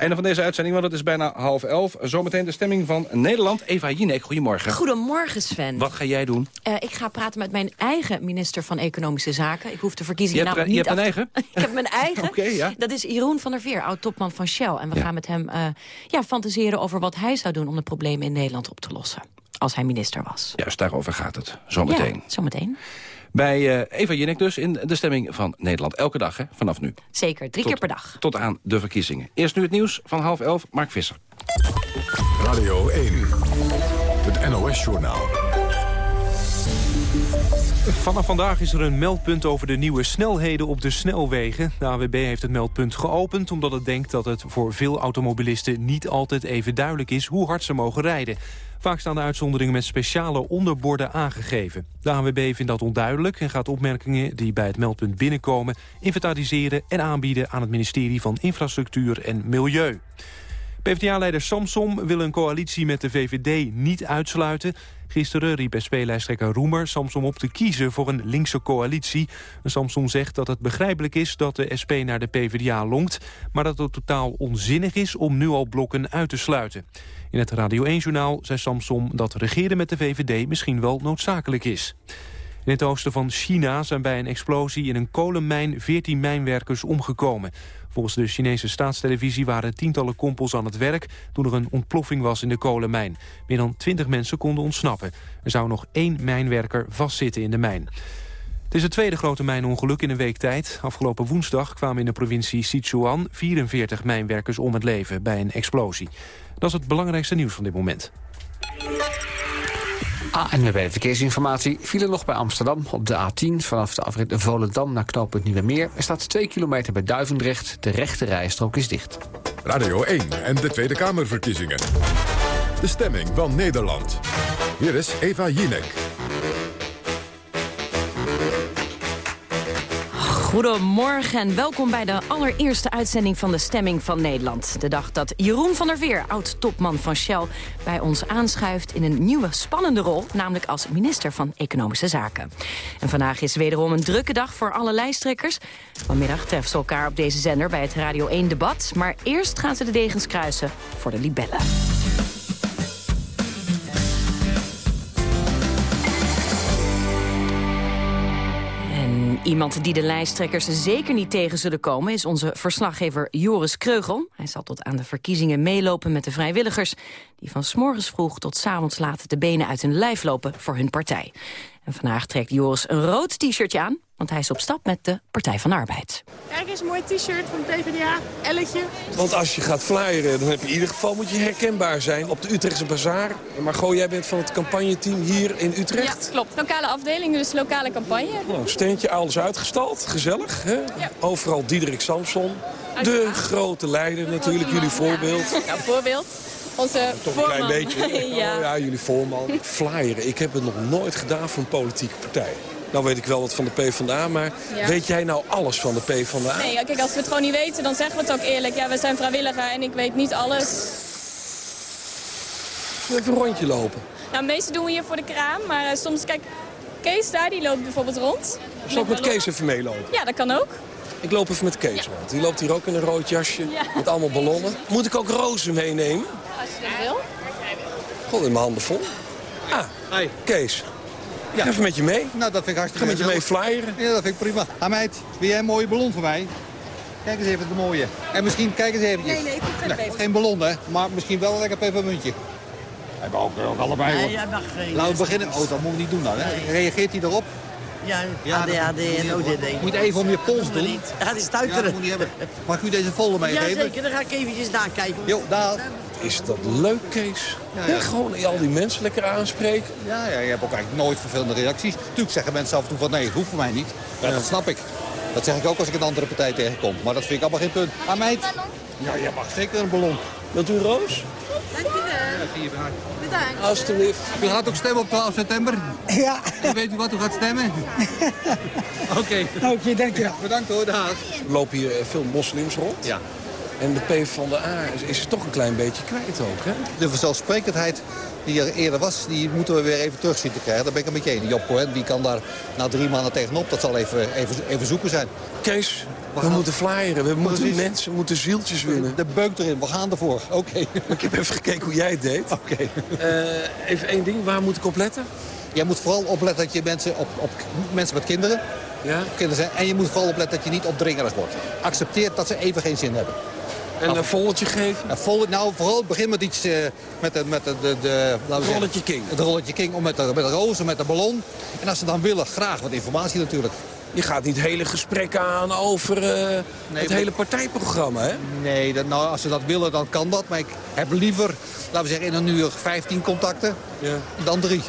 Einde van deze uitzending, want het is bijna half elf. Zometeen de stemming van Nederland. Eva Jinek, goedemorgen. Goedemorgen, Sven. Wat ga jij doen? Eh, ik ga praten met mijn eigen minister van Economische Zaken. Ik hoef de verkiezingen namelijk er- je niet hebt af- een ik heb mijn eigen. Oké, ja. Dat is Jeroen van der Veer, oud-topman van Shell. En we gaan met hem eh, ja, fantaseren over wat hij zou doen... om de problemen in Nederland op te lossen. Als hij minister was. Juist daarover gaat het. Zometeen. Ja, zometeen. Bij eh, Eva Jinek dus in de stemming van Nederland. Elke dag, hè, vanaf nu. Zeker, drie Tot- keer per dag. Tot aan de verkiezingen. Eerst nu het nieuws van half elf, Mark Visser. Radio 1. Het NOS-journaal. Vanaf vandaag is er een meldpunt over de nieuwe snelheden op de snelwegen. De AWB heeft het meldpunt geopend omdat het denkt dat het voor veel automobilisten niet altijd even duidelijk is hoe hard ze mogen rijden. Vaak staan de uitzonderingen met speciale onderborden aangegeven. De ANWB vindt dat onduidelijk en gaat opmerkingen die bij het meldpunt binnenkomen... inventariseren en aanbieden aan het ministerie van Infrastructuur en Milieu. PvdA-leider Samsom wil een coalitie met de VVD niet uitsluiten. Gisteren riep SP-lijsttrekker Roemer Samsom op te kiezen voor een linkse coalitie. Samsom zegt dat het begrijpelijk is dat de SP naar de PvdA lonkt... maar dat het totaal onzinnig is om nu al blokken uit te sluiten. In het Radio 1-journaal zei Samsom dat regeren met de VVD misschien wel noodzakelijk is. In het oosten van China zijn bij een explosie in een kolenmijn 14 mijnwerkers omgekomen. Volgens de Chinese staatstelevisie waren tientallen kompels aan het werk toen er een ontploffing was in de kolenmijn. Meer dan 20 mensen konden ontsnappen. Er zou nog één mijnwerker vastzitten in de mijn. Het is het tweede grote mijnongeluk in een week tijd. Afgelopen woensdag kwamen in de provincie Sichuan 44 mijnwerkers om het leven bij een explosie. Dat is het belangrijkste nieuws van dit moment. ANWB Verkeersinformatie vielen nog bij Amsterdam op de A10... vanaf de afrit Volendam naar knooppunt Nieuwemeer. Er staat 2 kilometer bij Duivendrecht. De rechte rijstrook is dicht. Radio 1 en de Tweede Kamerverkiezingen. De stemming van Nederland. Hier is Eva Jinek. Goedemorgen en welkom bij de allereerste uitzending van de Stemming van Nederland. De dag dat Jeroen van der Veer, oud-topman van Shell, bij ons aanschuift in een nieuwe spannende rol, namelijk als minister van Economische Zaken. En vandaag is wederom een drukke dag voor alle lijsttrekkers. Vanmiddag treffen ze elkaar op deze zender bij het Radio 1 debat, maar eerst gaan ze de degens kruisen voor de libellen. Iemand die de lijsttrekkers zeker niet tegen zullen komen... is onze verslaggever Joris Kreugel. Hij zal tot aan de verkiezingen meelopen met de vrijwilligers... die van 's morgens vroeg tot avonds laat de benen uit hun lijf lopen voor hun partij. En vandaag trekt Joris een rood t-shirtje aan... want hij is op stap met de Partij van de Arbeid. Kijk eens, een mooi t-shirt van de PvdA. Elletje. Want als je gaat flyeren, dan heb je in ieder geval moet je herkenbaar zijn op de Utrechtse Bazaar. Margot, jij bent van het campagneteam hier in Utrecht. Ja, klopt. Lokale afdeling, dus lokale campagne. Nou, steentje alles uitgestald, gezellig. Hè? Overal Diederik Samson. De grote leider natuurlijk, jullie voorbeeld. Ja, voorbeeld. Onze Toch een klein beetje. ja. Oh, ja, jullie voorman. Flyeren, ik heb het nog nooit gedaan voor een politieke partij. Nou weet ik wel wat van de PvdA, maar Ja. weet jij nou alles van de PvdA? Nee, ja, kijk, als we het gewoon niet weten, dan zeggen we het ook eerlijk. Ja, we zijn vrijwilliger en ik weet niet alles. Even een rondje lopen. Nou, meeste doen we hier voor de kraam, maar eh, soms, kijk, Kees daar, die loopt bijvoorbeeld rond. Zal ik met Kees even meelopen? Ja, dat kan ook. Ik loop even met Kees rond. Die loopt hier ook in een rood jasje met allemaal ballonnen. Moet ik ook rozen meenemen? Als je dat wil. God, in mijn handen vol. Ah, Kees. Ja. Even met je mee. Nou, dat vind ik hartstikke Ga met je mee flyeren. Ja, dat vind ik prima. Ah, meid, wil jij een mooie ballon voor mij? Kijk eens even de mooie. En misschien, kijk eens eventjes. Nee, nee, ik hoef geen peper. geen ballon, hè. Maar misschien wel een lekker pepermuntje. We hebben ook, ook allebei, Nee, hoor. jij mag geen- Laten we beginnen. Oh, dat moet ik niet doen dan, hè. Reageert hij erop? Ja, Ja, ADHD en ODD. Moet even om je pols Dat doen niet. Gaat hij Ja, stuiteren? dat moet niet hebben. Mag ik u deze volle meegeven? Ja, zeker. Dan ga ik eventjes nakijken. Jo, daar. Is dat leuk, Kees? Ja, Ja, gewoon al die mensen lekker aanspreken. Ja, ja, je hebt ook eigenlijk nooit vervelende reacties. Natuurlijk zeggen mensen af en toe van nee, het hoeft voor mij niet. Ja, dat snap ik. Dat zeg ik ook als ik een andere partij tegenkom. Maar dat vind ik allemaal geen punt. Ah, meid? Ja, jij mag zeker een ballon. Wilt u een roos? Dankjewel. Bedankt. Alsjeblieft. U gaat ook stemmen op 12 september? Ja. En weet u wat u gaat stemmen? Oké. Oké, dankjewel. Bedankt hoor, dag. Er lopen hier veel moslims rond. Ja. En de P van de A is, toch een klein beetje kwijt ook, hè? De vanzelfsprekendheid die er eerder was, die moeten we weer even terug zien te krijgen. Daar ben ik een beetje in. Job Cohen, die kan daar na drie maanden tegenop. Dat zal even, even, even zoeken zijn. Kees, we moeten flyeren. We moeten mensen, we moeten zieltjes winnen. De beuk erin, we gaan ervoor. Oké. Ik heb even gekeken hoe jij het deed. Oké. Eh, even één ding, waar moet ik op letten? Jij moet vooral opletten dat je mensen, op, op mensen met kinderen, Ja? kinderen zijn. En je moet vooral opletten dat je niet opdringerig wordt. Accepteer dat ze even geen zin hebben. En een volletje geven? Nou, vooral begin met iets eh, met de, met de, de, de laten we Rolletje zeggen, King. Het rolletje king, om met de, met de rozen, met de ballon. En als ze dan willen, graag wat informatie natuurlijk. Je gaat niet hele gesprekken aan over eh, het maar- hele partijprogramma, hè? Nee, dat, nou, als ze dat willen, dan kan dat. Maar ik heb liever, laten we zeggen, in een uur 15 contacten Ja. dan drie.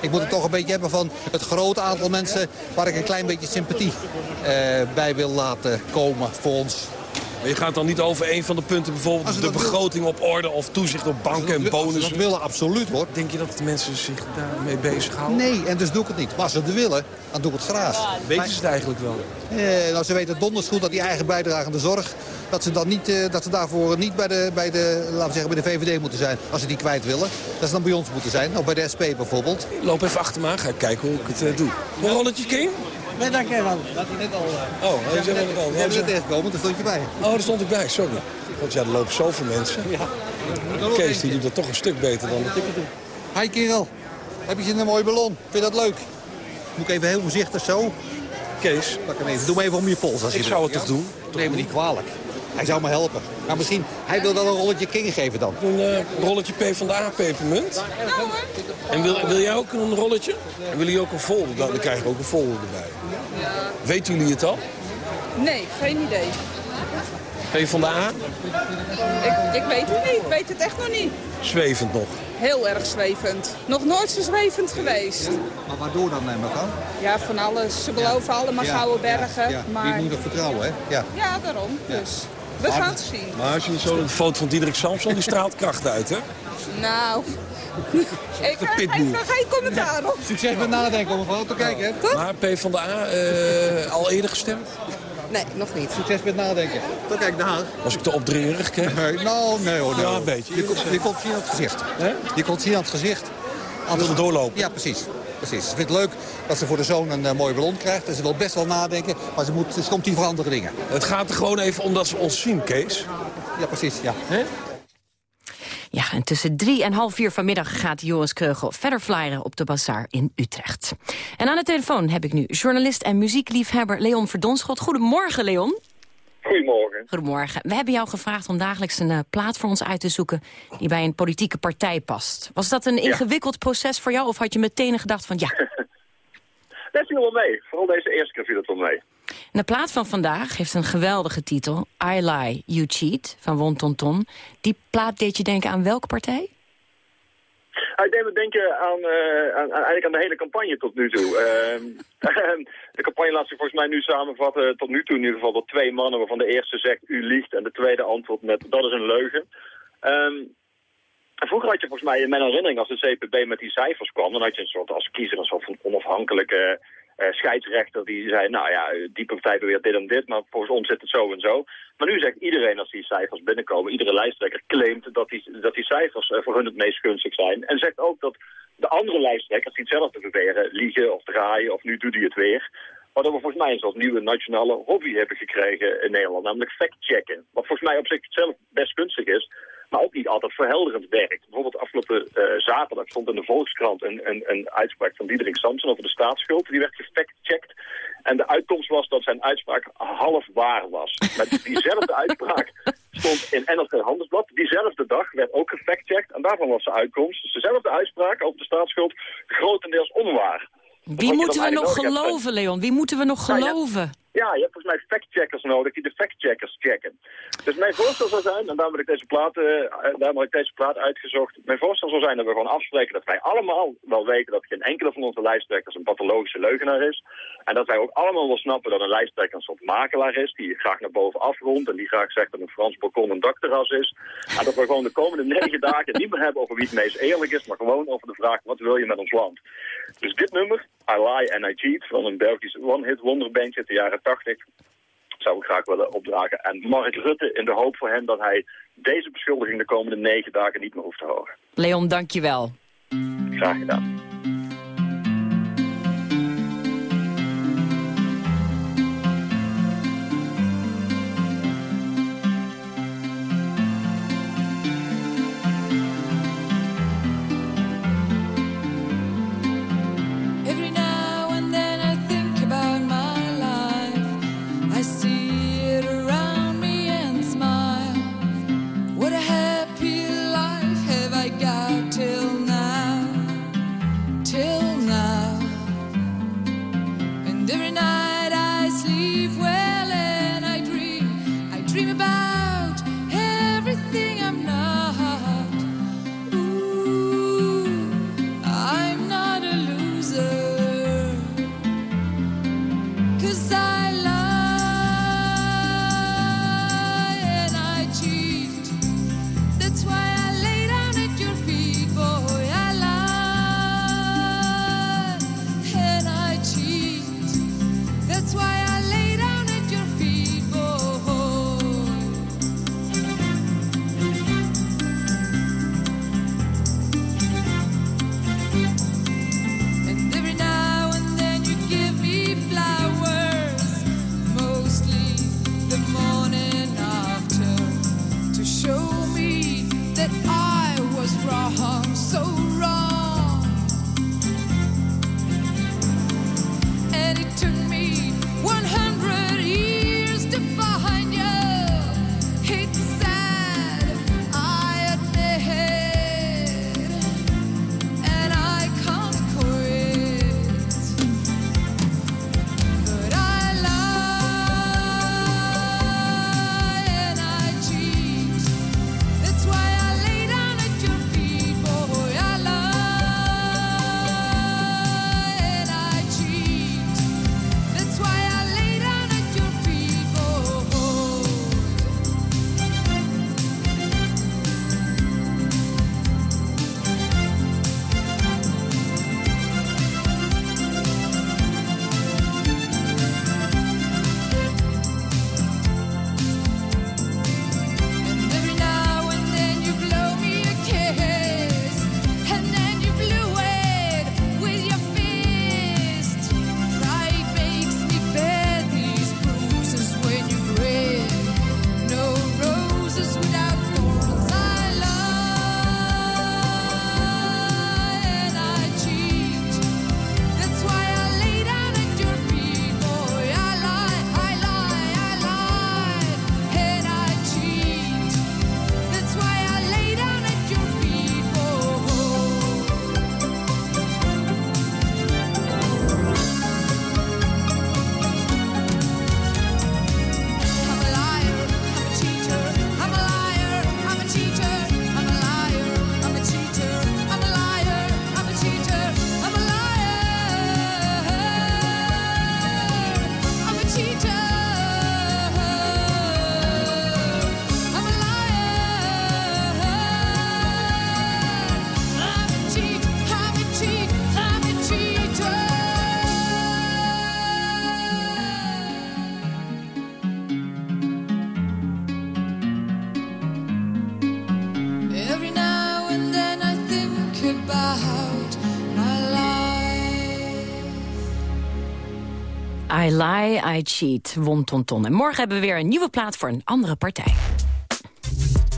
Ik moet het toch een beetje hebben van het grote aantal mensen... waar ik een klein beetje sympathie eh, bij wil laten komen voor ons. Maar je gaat dan niet over een van de punten, bijvoorbeeld de begroting op orde of toezicht op banken en Als ze bonussen. dat willen, absoluut hoor. Denk je dat de mensen zich daarmee bezighouden? Nee, en dus doe ik het niet. Maar als ze het willen, dan doe ik het graag. Weten ze het eigenlijk wel? Eh, nou, ze weten donders goed dat die eigen bijdrage aan de zorg... dat ze, dan niet, eh, dat ze daarvoor niet bij de, bij, de, laten we zeggen, bij de VVD moeten zijn... als ze die kwijt willen. Dat ze dan bij ons moeten zijn. Of bij de SP bijvoorbeeld. Loop even achter me aan, ga ik kijken hoe ik het eh, doe. Een rolletje King? Nee, dank je wel. Dat hij net al... Oh, hij is net, al. Jij bent er tegengekomen, daar stond je bij. Oh, daar stond ik bij, sorry. Want ja, er lopen zoveel mensen. Kees die doet dat toch een stuk beter dan dat ik het doe. Hi kerel, heb je zin in een mooie ballon? Vind je dat leuk? Moet ik even heel voorzichtig zo? Kees, Pak hem even. Doe me even om je pols. Als ik je zou het toch doen? Neem me niet kwalijk. Hij zou me helpen. Maar misschien, hij wil wel een rolletje king geven dan. Een eh, rolletje P van de A pepermunt. En wil, wil jij ook een rolletje? En willen jullie ook een folder? Dan, dan krijgen we ook een folder erbij. Weten jullie het al? Nee, geen idee. P van de A? Ik, ik weet het niet. Ik weet het echt nog niet. Zwevend nog. Heel erg zwevend. Nog nooit zo zwevend geweest. Maar waardoor dan, neem ik aan? Ja, van alles. Ze beloven allemaal Ja, gouden bergen. Ja, ja. Maar Die moet ik vertrouwen, hè? Ja. ja, daarom. Ja. Dus we gaan het zien. Maar als je zo een foto van Diederik Samson, die straalt kracht uit, hè? Nou, ik pitbull. er geen commentaar op. Succes met nadenken om vooral te kijken, hè? Maar P van de A, eh, al eerder gestemd? Nee, nog niet. Succes met nadenken. Dan kijk naar. Was ik te opdringerig, Kees? Nee, nou, nee hoor. nee, Ja, een beetje. Je, komt- je komt zien aan het gezicht. Je komt zien aan het gezicht. Ze doorlopen? Ja, precies. Precies. Ze vindt het leuk dat ze voor de zoon een eh, mooie ballon krijgt. En ze wil best wel nadenken, maar ze, moet, ze komt hier voor andere dingen. Het gaat er gewoon even om dat ze ons zien, Kees. Ja, precies. Ja. Ja, en tussen drie en half vier vanmiddag gaat Joris Kreugel verder flyeren op de bazaar in Utrecht. En aan de telefoon heb ik nu journalist en muziekliefhebber Leon Verdonschot. Goedemorgen, Leon. Goedemorgen. Goedemorgen. We hebben jou gevraagd om dagelijks een eh, plaat voor ons uit te zoeken die bij een politieke partij past. Was dat een ingewikkeld proces voor jou of had je meteen gedacht van ja? Dat viel wel mee. Vooral deze eerste keer viel het wel mee. En de plaat van vandaag heeft een geweldige titel. I Lie, You Cheat, van Won Ton Ton. Die plaat deed je denken aan welke partij? Hij deed me denken aan, eh, aan, aan- eigenlijk aan de hele campagne tot nu toe. Ehm, de campagne laat zich volgens mij nu samenvatten tot nu toe in ieder geval door twee mannen... waarvan de eerste zegt u liegt en de tweede antwoordt met dat is een leugen. Ehm, vroeger had je volgens mij in mijn herinnering als de CPB met die cijfers kwam... dan had je een soort als kiezer een soort van onafhankelijke eh, scheidsrechter die zei... nou ja, die partij beweert dit en dit, maar volgens ons zit het zo en zo. Maar nu zegt iedereen als die cijfers binnenkomen... iedere lijsttrekker claimt dat die, dat die cijfers eh, voor hun het meest gunstig zijn. En zegt ook dat de andere lijsttrekkers die hetzelfde beweren... liegen of draaien of nu doet hij het weer... Waardoor we volgens mij een soort nieuwe nationale hobby hebben gekregen in Nederland. Namelijk fact-checken. Wat volgens mij op zichzelf best gunstig is. Maar ook niet altijd verhelderend werkt. Bijvoorbeeld afgelopen eh, zaterdag stond in de Volkskrant een, een, een uitspraak van Diederik Samson over de staatsschuld. Die werd gefact-checked. En de uitkomst was dat zijn uitspraak half waar was. Met diezelfde uitspraak stond in NRC Handelsblad. Diezelfde dag werd ook gefact-checked. En daarvan was de uitkomst. Dus dezelfde uitspraak over de staatsschuld grotendeels onwaar. Wie moeten we nog geloven, Leon? Wie moeten we nog Nou ja. geloven? Ja, je hebt volgens mij factcheckers nodig die de factcheckers checken. Dus mijn voorstel zou zijn, en daarom heb ik deze plaat, eh, daarom heb ik deze plaat uitgezocht. Mijn voorstel zou zijn dat we gewoon afspreken dat wij allemaal wel weten dat geen enkele van onze lijsttrekkers een pathologische leugenaar is. En dat wij ook allemaal wel snappen dat een lijsttrekker een soort makelaar is, die graag naar boven afrondt en die graag zegt dat een Frans balkon een dakterras is. En dat we gewoon de komende negen dagen niet meer hebben over wie het meest eerlijk is, maar gewoon over de vraag wat wil je met ons land. Dus dit nummer, I Lie and I Cheat, van een Belgisch one-hit wonderbandje uit de jaren 80. zou ik graag willen opdragen. En Mark Rutte in de hoop voor hem dat hij deze beschuldiging de komende negen dagen niet meer hoeft te horen. Leon, dank je wel. Graag gedaan. Lie, I cheat, won Tonton. En morgen hebben we weer een nieuwe plaat voor een andere partij.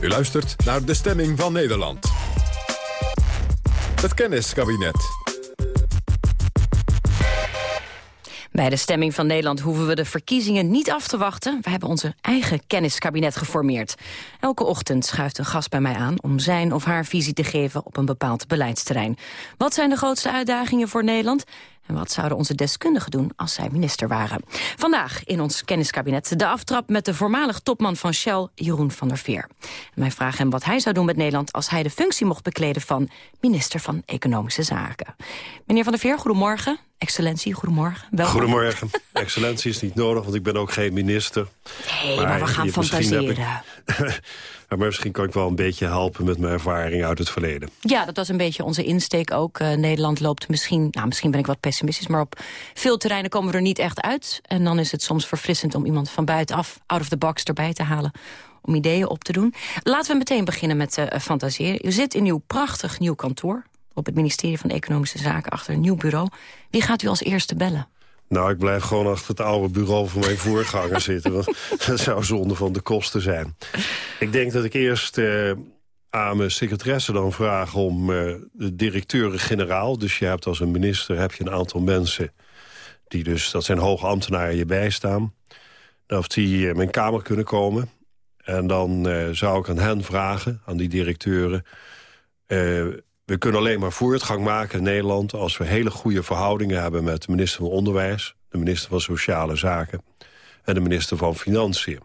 U luistert naar de stemming van Nederland. Het kenniskabinet. Bij de stemming van Nederland hoeven we de verkiezingen niet af te wachten. We hebben onze eigen kenniskabinet geformeerd. Elke ochtend schuift een gast bij mij aan om zijn of haar visie te geven op een bepaald beleidsterrein. Wat zijn de grootste uitdagingen voor Nederland? En wat zouden onze deskundigen doen als zij minister waren? Vandaag in ons kenniskabinet de aftrap met de voormalig topman van Shell, Jeroen van der Veer. En wij vragen hem wat hij zou doen met Nederland als hij de functie mocht bekleden van minister van Economische Zaken. Meneer van der Veer, goedemorgen. Excellentie, goedemorgen. Welkom. Goedemorgen. Excellentie is niet nodig, want ik ben ook geen minister. Nee, maar we gaan fantaseren. ik- maar misschien kan ik wel een beetje helpen met mijn ervaring uit het verleden. Ja, dat was een beetje onze insteek ook. Eh, Nederland loopt misschien, nou misschien ben ik wat pessimistisch... maar op veel terreinen komen we er niet echt uit. En dan is het soms verfrissend om iemand van buitenaf... out of the box erbij te halen om ideeën op te doen. Laten we meteen beginnen met eh fantaseren. U zit in uw prachtig nieuw kantoor... op het ministerie van Economische Zaken achter een nieuw bureau. Wie gaat u als eerste bellen? Nou, ik blijf gewoon achter het oude bureau van mijn voorganger zitten. Want dat zou zonde van de kosten zijn. Ik denk dat ik eerst eh, aan mijn secretaresse dan vraag om eh, de directeuren-generaal. Dus je hebt als een minister heb je een aantal mensen... die dus, dat zijn hoge ambtenaren, je bijstaan. Of die in mijn kamer kunnen komen. En dan eh, zou ik aan hen vragen, aan die directeuren... eh, we kunnen alleen maar voortgang maken in Nederland... als we hele goede verhoudingen hebben met de minister van Onderwijs... de minister van Sociale Zaken en de minister van Financiën.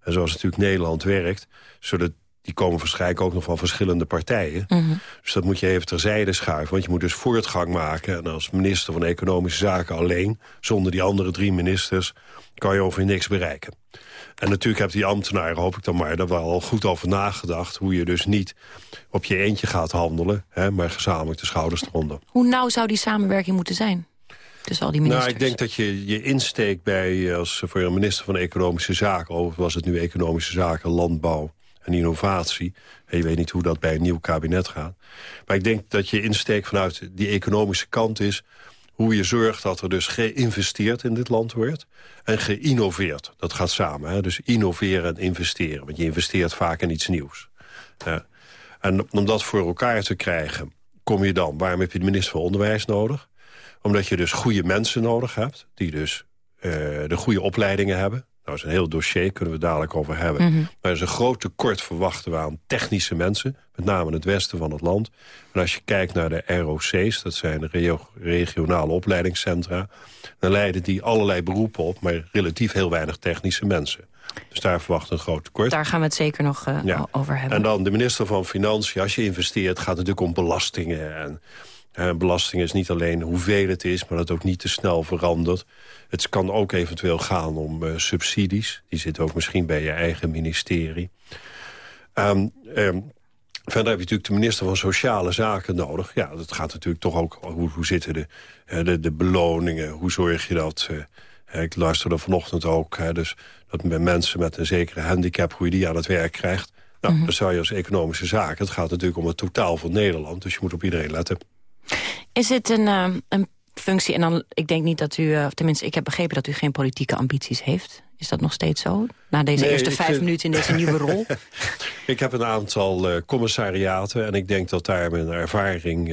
En zoals natuurlijk Nederland werkt... zullen die komen waarschijnlijk ook nog van verschillende partijen. Dus dat moet je even terzijde schuiven. Want je moet dus voortgang maken. En als minister van Economische Zaken alleen... zonder die andere drie ministers... kan je over niks bereiken. En natuurlijk hebben die ambtenaren, hoop ik dan maar... daar wel al goed over nagedacht... hoe je dus niet op je eentje gaat handelen... Hè, maar gezamenlijk de schouders eronder. Hoe nauw zou die samenwerking moeten zijn? Tussen al die ministers. Nou, ik denk dat je je insteek bij, eh, als voor een minister van Economische Zaken... of was het nu Economische Zaken, Landbouw en Innovatie... en je weet niet hoe dat bij een nieuw kabinet gaat. Maar ik denk dat je insteek vanuit die economische kant is... hoe je zorgt dat er dus geïnvesteerd in dit land wordt... en geïnnoveerd. Dat gaat samen, hè? dus innoveren en investeren. Want je investeert vaak in iets nieuws. En om dat voor elkaar te krijgen, kom je dan... waarom heb je de minister van Onderwijs nodig? Omdat je dus goede mensen nodig hebt... die dus eh, de goede opleidingen hebben. Nou, dat is een heel dossier, kunnen we dadelijk over hebben. Mhm. Maar er is een groot tekort verwachten we aan technische mensen. Met name in het westen van het land. En als je kijkt naar de ROC's, dat zijn de regio- regionale opleidingscentra... dan leiden die allerlei beroepen op, maar relatief heel weinig technische mensen. Dus daar verwacht een groot tekort. Daar gaan we het zeker nog eh, Ja. over hebben. En dan de minister van Financiën. Als je investeert gaat het natuurlijk om belastingen. En belasting is niet alleen hoeveel het is... maar dat het ook niet te snel verandert. Het kan ook eventueel gaan om eh, subsidies. Die zitten ook misschien bij je eigen ministerie. Ehm, ehm, Verder heb je natuurlijk de minister van Sociale Zaken nodig. Ja, dat gaat natuurlijk toch ook... Hoe, hoe zitten de, eh, de, de beloningen? Hoe zorg je dat... eh, ik luisterde vanochtend ook... hè, dus dat met mensen met een zekere handicap... hoe je die aan het werk krijgt. Nou, Mhm. dan zou je als economische zaken... het gaat natuurlijk om het totaal van Nederland. Dus je moet op iedereen letten. Is het een, eh, een functie, en dan, ik denk niet dat u, eh, of tenminste, ik heb begrepen dat u geen politieke ambities heeft. Is dat nog steeds zo? Na deze Nee, eerste vijf vind- minuten in deze nieuwe rol? Ik heb een aantal eh, commissariaten... en ik denk dat daar mijn ervaring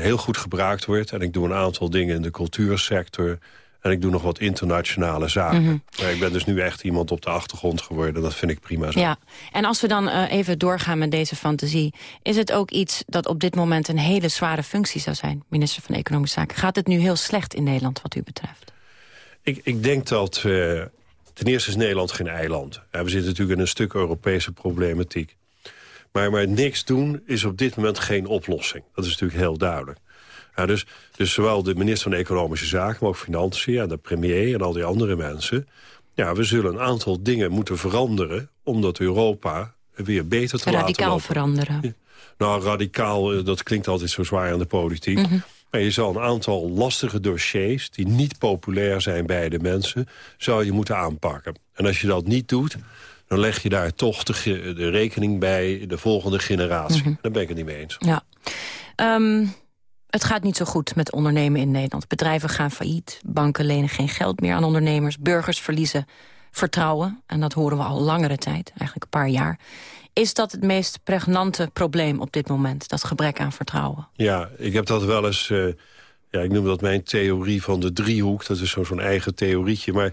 heel goed gebruikt wordt. En ik doe een aantal dingen in de cultuursector... en ik doe nog wat internationale zaken. Mhm. Maar ik ben dus nu echt iemand op de achtergrond geworden. Dat vind ik prima zo. Ja, en als we dan eh, even doorgaan met deze fantasie... is het ook iets dat op dit moment een hele zware functie zou zijn... minister van Economische Zaken. Gaat het nu heel slecht in Nederland wat u betreft? Ik, ik denk dat... eh, ten eerste is Nederland geen eiland. Ja, we zitten natuurlijk in een stuk Europese problematiek. Maar, maar niks doen is op dit moment geen oplossing. Dat is natuurlijk heel duidelijk. Ja, dus, dus zowel de minister van Economische Zaken, maar ook Financiën... en de premier en al die andere mensen... ja, we zullen een aantal dingen moeten veranderen... omdat Europa weer beter te laten Radicaal veranderen. Nou, radicaal, eh, dat klinkt altijd zo zwaar aan de politiek. Mhm. Maar je zal een aantal lastige dossiers... die niet populair zijn bij de mensen... zou je moeten aanpakken. En als je dat niet doet... dan leg je daar toch de, rekening bij de volgende generatie. Mhm. Daar ben ik het niet mee eens. Ja. Ehm, het gaat niet zo goed met ondernemen in Nederland. Bedrijven gaan failliet, banken lenen geen geld meer aan ondernemers... burgers verliezen vertrouwen, en dat horen we al langere tijd, eigenlijk een paar jaar. Is dat het meest pregnante probleem op dit moment, dat gebrek aan vertrouwen? Ja, ik heb dat wel eens... eh, ja, ik noem dat mijn theorie van de driehoek. Dat is zo- zo'n eigen theorietje. Maar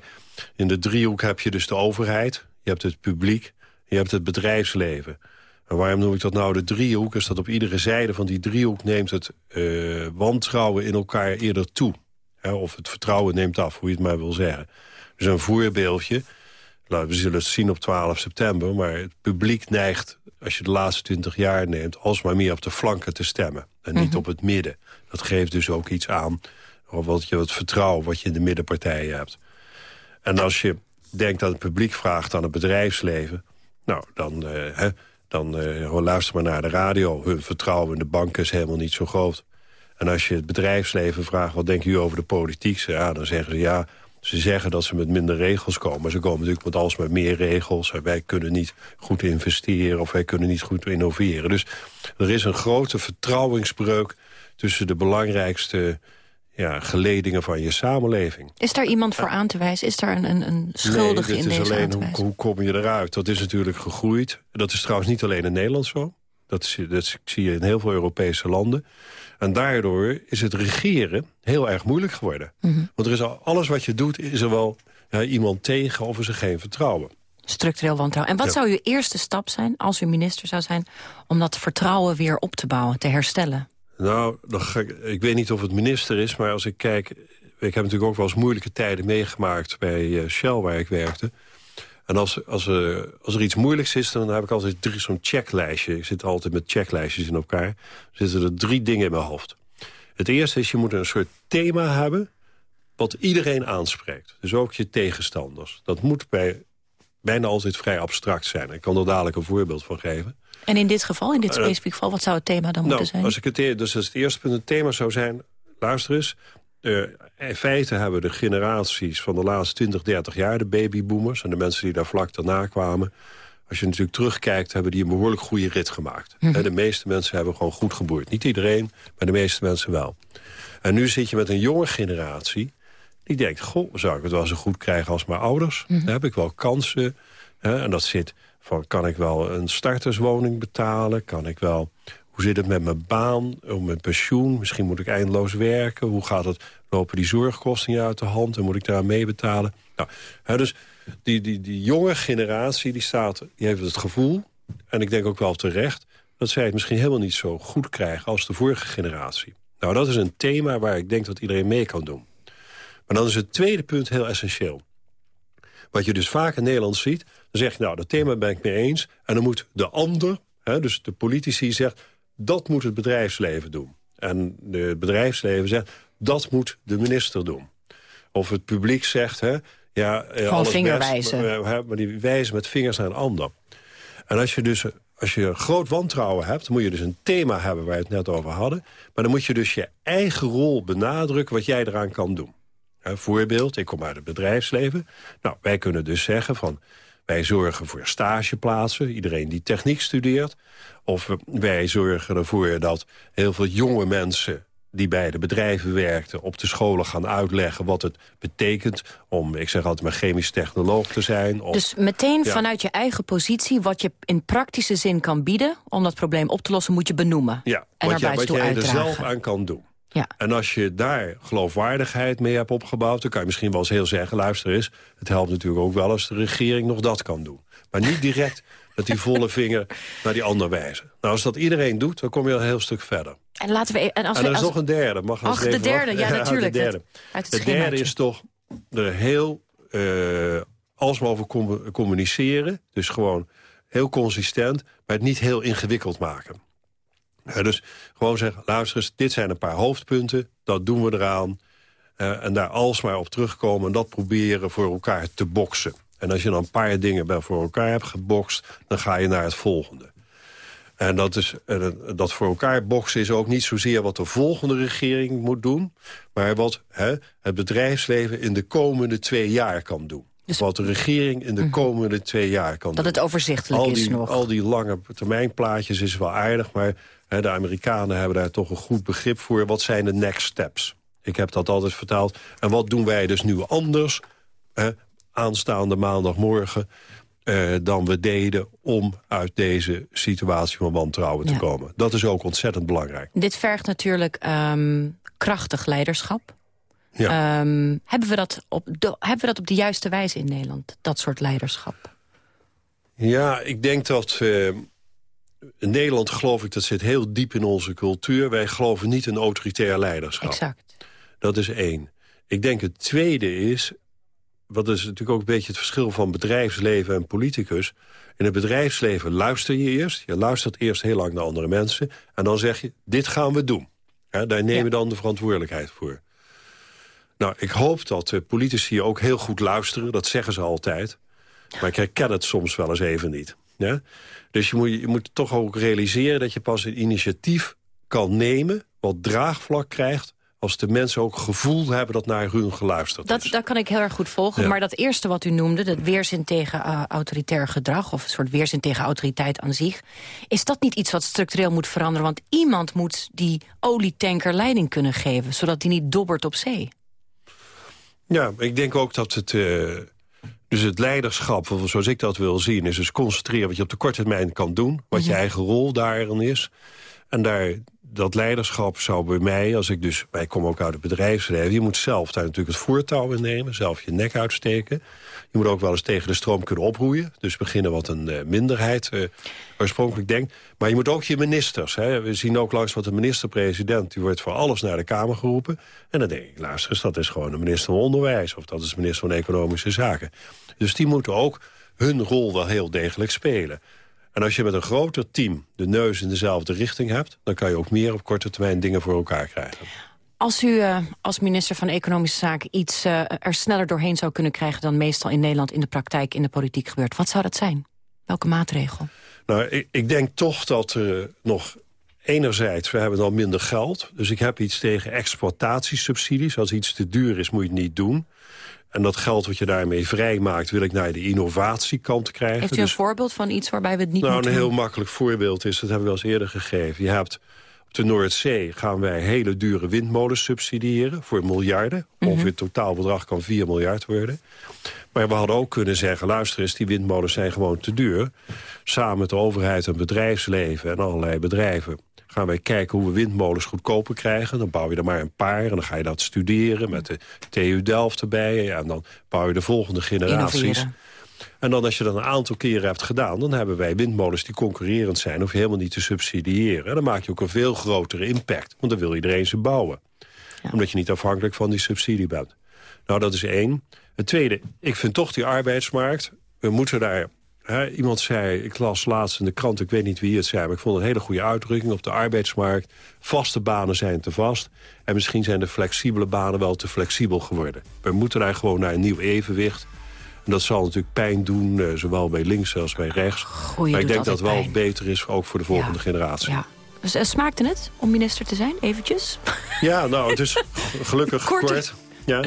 in de driehoek heb je dus de overheid. Je hebt het publiek. Je hebt het bedrijfsleven. En waarom noem ik dat nou de driehoek? Is dat op iedere zijde van die driehoek neemt het eh, wantrouwen in elkaar eerder toe. Hè, of het vertrouwen neemt af, hoe je het maar wil zeggen. Dus een voorbeeldje. Nou, we zullen het zien op 12 september, maar het publiek neigt... als je de laatste 20 jaar neemt, alsmaar meer op de flanken te stemmen. En niet Mhm. op het midden. Dat geeft dus ook iets aan, of wat je het vertrouwen... wat je in de middenpartijen hebt. En als je denkt aan het publiek vraagt aan het bedrijfsleven... nou, dan, eh, hè, dan gewoon luister maar naar de radio. Hun vertrouwen in de banken is helemaal niet zo groot. En als je het bedrijfsleven vraagt, wat denken jullie over de politiek? Ja, dan zeggen ze ja, ze zeggen dat ze met minder regels komen. Maar ze komen natuurlijk met alsmaar meer regels. En wij kunnen niet goed investeren of wij kunnen niet goed innoveren. Dus er is een grote vertrouwingsbreuk tussen de belangrijkste ja, geledingen van je samenleving. Is daar iemand voor aan te wijzen? Is daar een, een, een schuldige nee, in is deze aan alleen te hoe, hoe kom je eruit. Dat is natuurlijk gegroeid. Dat is trouwens niet alleen in Nederland zo. Dat, zie- dat zie je in heel veel Europese landen. En daardoor is het regeren heel erg moeilijk geworden. Mhm. Want er is al, alles wat je doet, is er wel ja, iemand tegen of is er geen vertrouwen. Structureel wantrouwen. En wat Ja. zou uw eerste stap zijn, als u minister zou zijn... om dat vertrouwen weer op te bouwen, te herstellen? Nou, dan ik, ik weet niet of het minister is, maar als ik kijk... Ik heb natuurlijk ook wel eens moeilijke tijden meegemaakt bij eh, Shell, waar ik werkte. En als, als, er iets moeilijks is, dan heb ik altijd zo'n checklijstje. Ik zit altijd met checklijstjes in elkaar. Er zitten er drie dingen in mijn hoofd. Het eerste is, je moet een soort thema hebben... wat iedereen aanspreekt. Dus ook je tegenstanders. Dat moet bij bijna altijd vrij abstract zijn. Ik kan er dadelijk een voorbeeld van geven. En in dit geval, in dit Eh, specifiek geval, wat zou het thema dan Nou, moeten zijn? als ik het, e- dus als het eerste punt het thema zou zijn... luister eens, eh, in feite hebben de generaties van de laatste 20, 30 jaar... de babyboomers en de mensen die daar vlak daarna kwamen... als je natuurlijk terugkijkt, hebben die een behoorlijk goede rit gemaakt. Mhm. De meeste mensen hebben gewoon goed geboerd. Niet iedereen, maar de meeste mensen wel. En nu zit je met een jonge generatie... die denkt, goh, zou ik het wel zo goed krijgen als mijn ouders? Dan heb ik wel kansen. Hè? En dat zit van, kan ik wel een starterswoning betalen? Kan ik wel... Hoe zit het met mijn baan, oh, mijn pensioen? Misschien moet ik eindeloos werken. Hoe gaat het? Lopen die zorgkosten uit de hand en moet ik daar mee betalen? Nou, hè, dus die, die, die jonge generatie die staat, die heeft het gevoel... en ik denk ook wel terecht... dat zij het misschien helemaal niet zo goed krijgen als de vorige generatie. Nou, dat is een thema waar ik denk dat iedereen mee kan doen. Maar dan is het tweede punt heel essentieel. Wat je dus vaak in Nederland ziet, dan zeg je, nou, dat thema ben ik mee eens... en dan moet de ander, hè, dus de politici, zegt... dat moet het bedrijfsleven doen. En het bedrijfsleven zegt, dat moet de minister doen. Of het publiek zegt, hè, ja... eh, Gewoon alles vingerwijzen. best, maar, die wijzen met vingers naar een ander. En als je dus als je groot wantrouwen hebt... dan moet je dus een thema hebben waar we het net over hadden. Maar dan moet je dus je eigen rol benadrukken... wat jij eraan kan doen. Een voorbeeld, ik kom uit het bedrijfsleven. Nou, wij kunnen dus zeggen van... wij zorgen voor stageplaatsen, iedereen die techniek studeert. Of wij zorgen ervoor dat heel veel jonge mensen die bij de bedrijven werkten... op de scholen gaan uitleggen wat het betekent... om, ik zeg altijd maar, chemisch technoloog te zijn. Of, Dus meteen Ja. vanuit je eigen positie, wat je in praktische zin kan bieden... om dat probleem op te lossen, moet je benoemen. Ja, en wat, naar wat jij er uitdragen. zelf aan kan doen. Ja. En als je daar geloofwaardigheid mee hebt opgebouwd... dan kan je misschien wel eens heel zeggen, luister eens... het helpt natuurlijk ook wel als de regering nog dat kan doen. Maar niet direct met die volle vinger naar die ander wijzen. Nou, als dat iedereen doet, dan kom je al een heel stuk verder. En laten we... e- En als en we er is als- nog een derde. Mag Ach, de derde, ja, natuurlijk. de derde, Het- uit het het derde schemaatje. is toch er heel eh alsmaar over com- communiceren. Dus gewoon heel consistent, maar het niet heel ingewikkeld maken. Dus gewoon zeggen, luister eens, dit zijn een paar hoofdpunten. Dat doen we eraan. Eh, en daar alsmaar op terugkomen en dat proberen voor elkaar te boksen. En als je dan een paar dingen bij voor elkaar hebt gebokst... dan ga je naar het volgende. En dat, is, eh, dat voor elkaar boksen is ook niet zozeer wat de volgende regering moet doen... maar wat hè, het bedrijfsleven in de komende twee jaar kan doen. wat de regering in de komende twee jaar kan Dus- Mhm. Dat doen. het overzichtelijk al is die, nog. Al die lange termijnplaatjes is wel aardig... maar de Amerikanen hebben daar toch een goed begrip voor. Wat zijn de next steps? Ik heb dat altijd vertaald. En wat doen wij dus nu anders... Hè, aanstaande maandagmorgen... eh, dan we deden om uit deze situatie van wantrouwen te komen. Dat is ook ontzettend belangrijk. Dit vergt natuurlijk ehm, krachtig leiderschap. Ja. Ehm, hebben, we dat op de, hebben we dat op de juiste wijze in Nederland, dat soort leiderschap? Ja, ik denk dat... eh, in Nederland geloof ik, dat zit heel diep in onze cultuur. Wij geloven niet in autoritair leiderschap. Exact. Dat is één. Ik denk het tweede is... wat is natuurlijk ook een beetje het verschil van bedrijfsleven en politicus. In het bedrijfsleven luister je eerst. Je luistert eerst heel lang naar andere mensen. En dan zeg je, dit gaan we doen. Daar nemen we dan de verantwoordelijkheid voor. Nou, ik hoop dat de politici ook heel goed luisteren. Dat zeggen ze altijd. Maar ik herken het soms wel eens even niet. Ja? Dus je moet, je moet toch ook realiseren dat je pas een initiatief kan nemen... wat draagvlak krijgt als de mensen ook gevoel hebben dat naar hun geluisterd Dat, dat kan ik heel erg goed volgen. Ja. Maar dat eerste wat u noemde, dat weerzin tegen eh, autoritair gedrag... of een soort weerzin tegen autoriteit aan zich... is dat niet iets wat structureel moet veranderen? Want iemand moet die olietanker leiding kunnen geven... zodat die niet dobbert op zee. Ja, ik denk ook dat het... eh, dus het leiderschap, zoals ik dat wil zien... is dus concentreren wat je op de korte termijn kan doen. Wat je Mhm. eigen rol daarin is. En daar, dat leiderschap zou bij mij, als ik dus... Wij komen ook uit het bedrijfsleven. Je moet zelf daar natuurlijk het voertouw in nemen. Zelf je nek uitsteken. Je moet ook wel eens tegen de stroom kunnen oproeien. Dus beginnen wat een eh, minderheid eh, oorspronkelijk denkt. Maar je moet ook je ministers. Hè. We zien ook langs wat de minister-president... die wordt voor alles naar de Kamer geroepen. En dan denk ik, luister eens, dat is gewoon de minister van Onderwijs... of dat is de minister van Economische Zaken. Dus die moeten ook hun rol wel heel degelijk spelen. En als je met een groter team de neus in dezelfde richting hebt... dan kan je ook meer op korte termijn dingen voor elkaar krijgen. Als u eh, als minister van Economische Zaken iets eh, er sneller doorheen zou kunnen krijgen... dan meestal in Nederland in de praktijk in de politiek gebeurt, wat zou dat zijn? Welke maatregel? Nou, ik, ik denk toch dat er nog enerzijds, we hebben dan minder geld. Dus ik heb iets tegen exploitatiesubsidies. Als iets te duur is, moet je het niet doen. En dat geld wat je daarmee vrijmaakt, wil ik naar de innovatiekant krijgen. Heeft u een Dus- voorbeeld van iets waarbij we het niet nou, moeten een heel doen? makkelijk voorbeeld is, dat hebben we wel eens eerder gegeven. Je hebt de Noordzee gaan wij hele dure windmolens subsidiëren voor miljarden. Mhm. Ongeveer het totaalbedrag kan 4 miljard worden. Maar we hadden ook kunnen zeggen, luister eens, die windmolens zijn gewoon te duur. Samen met de overheid en bedrijfsleven en allerlei bedrijven gaan wij kijken hoe we windmolens goedkoper krijgen. Dan bouw je er maar een paar en dan ga je dat studeren met de TU Delft erbij. Ja, en dan bouw je de volgende generaties. Innoveren. En dan als je dat een aantal keren hebt gedaan... dan hebben wij windmolens die concurrerend zijn... je helemaal niet te subsidiëren. En dan maak je ook een veel grotere impact. Want dan wil iedereen ze bouwen. Omdat je niet afhankelijk van die subsidie bent. Nou, dat is één. Het tweede, ik vind toch die arbeidsmarkt... we moeten daar... Iemand zei, ik las laatst in de krant, ik weet niet wie het zei... maar ik vond het een hele goede uitdrukking op de arbeidsmarkt. Vaste banen zijn te vast. En misschien zijn de flexibele banen wel te flexibel geworden. We moeten daar gewoon naar een nieuw evenwicht... En dat zal natuurlijk pijn doen, eh, zowel bij links als bij rechts. maar ik denk dat het wel pijn. beter is, ook voor de volgende generatie. Ja. Dus, eh, smaakte het om minister te zijn, eventjes? Ja, nou, het is gelukkig Kort. kort. Ja.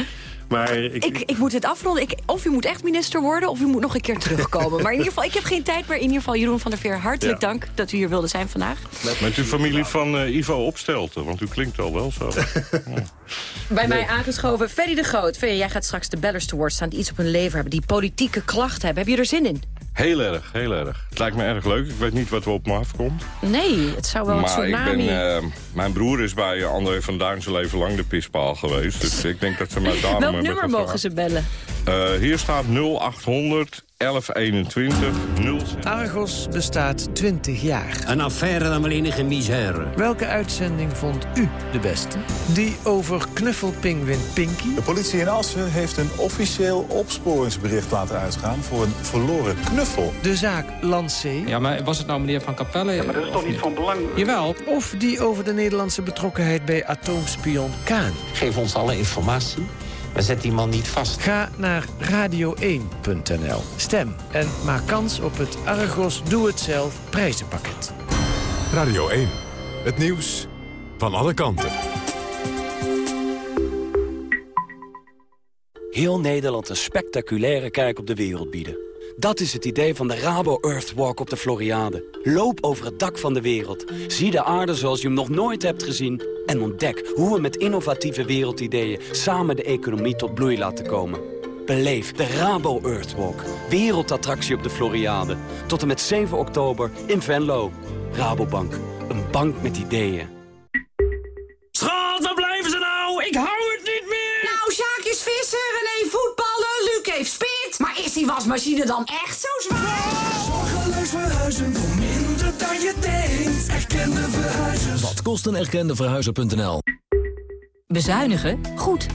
Maar ik, Ik, ik moet het afronden. Ik, of u moet echt minister worden, of u moet nog een keer terugkomen. maar in ieder geval, ik heb geen tijd meer. In ieder geval, Jeroen van der Veer, hartelijk Ja. dank dat u hier wilde zijn vandaag. Met uw familie van eh, Ivo Opstelten, want u klinkt al wel zo. Bij mij aangeschoven, Ferry de Groot. Ferry, jij gaat straks de bellers te woord staan die iets op hun leven hebben. Die politieke klachten hebben. Heb je er zin in? Heel erg, heel erg. Het lijkt me erg leuk. Ik weet niet wat er op me afkomt. Nee, het zou wel een maar ik tsunami... ben, eh, mijn broer is bij André van Duin zijn leven lang de pispaal geweest. Dus ik denk dat ze mij daarom... Welk eh, nummer mogen ze bellen? Eh, hier staat 0800 1121 06. Argos bestaat 20 jaar. Een affaire dan wel enige misère. Welke uitzending vond u de beste? Die over knuffelpingwin Pinky? De politie in Assen heeft een officieel opsporingsbericht laten uitgaan voor een verloren knuffel. De zaak Lancé? Ja, maar was het nou meneer Van Capelle? Ja, maar dat is toch niet van belang? Jawel. Of die over de Nederlandse betrokkenheid bij atoomspion Kaan? Geef ons alle informatie. We zetten die man niet vast. Ga naar radio1.nl. Stem en maak kans op het Argos Doe Het Zelf prijzenpakket. Radio 1. Het nieuws van alle kanten. Heel Nederland een spectaculaire kijk op de wereld bieden. Dat is het idee van de Rabo Earthwalk op de Floriade. Loop over het dak van de wereld. Zie de aarde zoals je hem nog nooit hebt gezien. En ontdek hoe we met innovatieve wereldideeën... samen de economie tot bloei laten komen. Beleef de Rabo Earthwalk. Wereldattractie op de Floriade. Tot en met 7 oktober in Venlo. Rabobank. Een bank met ideeën. Die wasmachine dan echt zo zwaar? Zorgeloos verhuizen voor minder dan je denkt. Erkende verhuizers. Wat kost een erkende verhuizer.nl? Bezuinigen? Goed.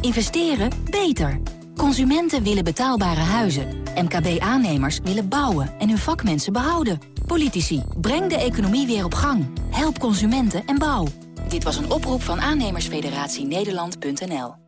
Investeren? Beter. Consumenten willen betaalbare huizen. MKB-aannemers willen bouwen en hun vakmensen behouden. Politici, breng de economie weer op gang. Help consumenten en bouw. Dit was een oproep van aannemersfederatie Nederland.nl.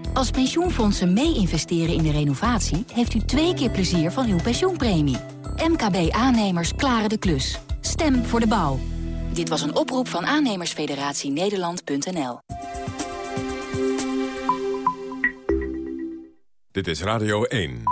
Als pensioenfondsen mee investeren in de renovatie... heeft u twee keer plezier van uw pensioenpremie. MKB-aannemers klaren de klus. Stem voor de bouw. Dit was een oproep van aannemersfederatie Nederland.nl. Dit is Radio 1.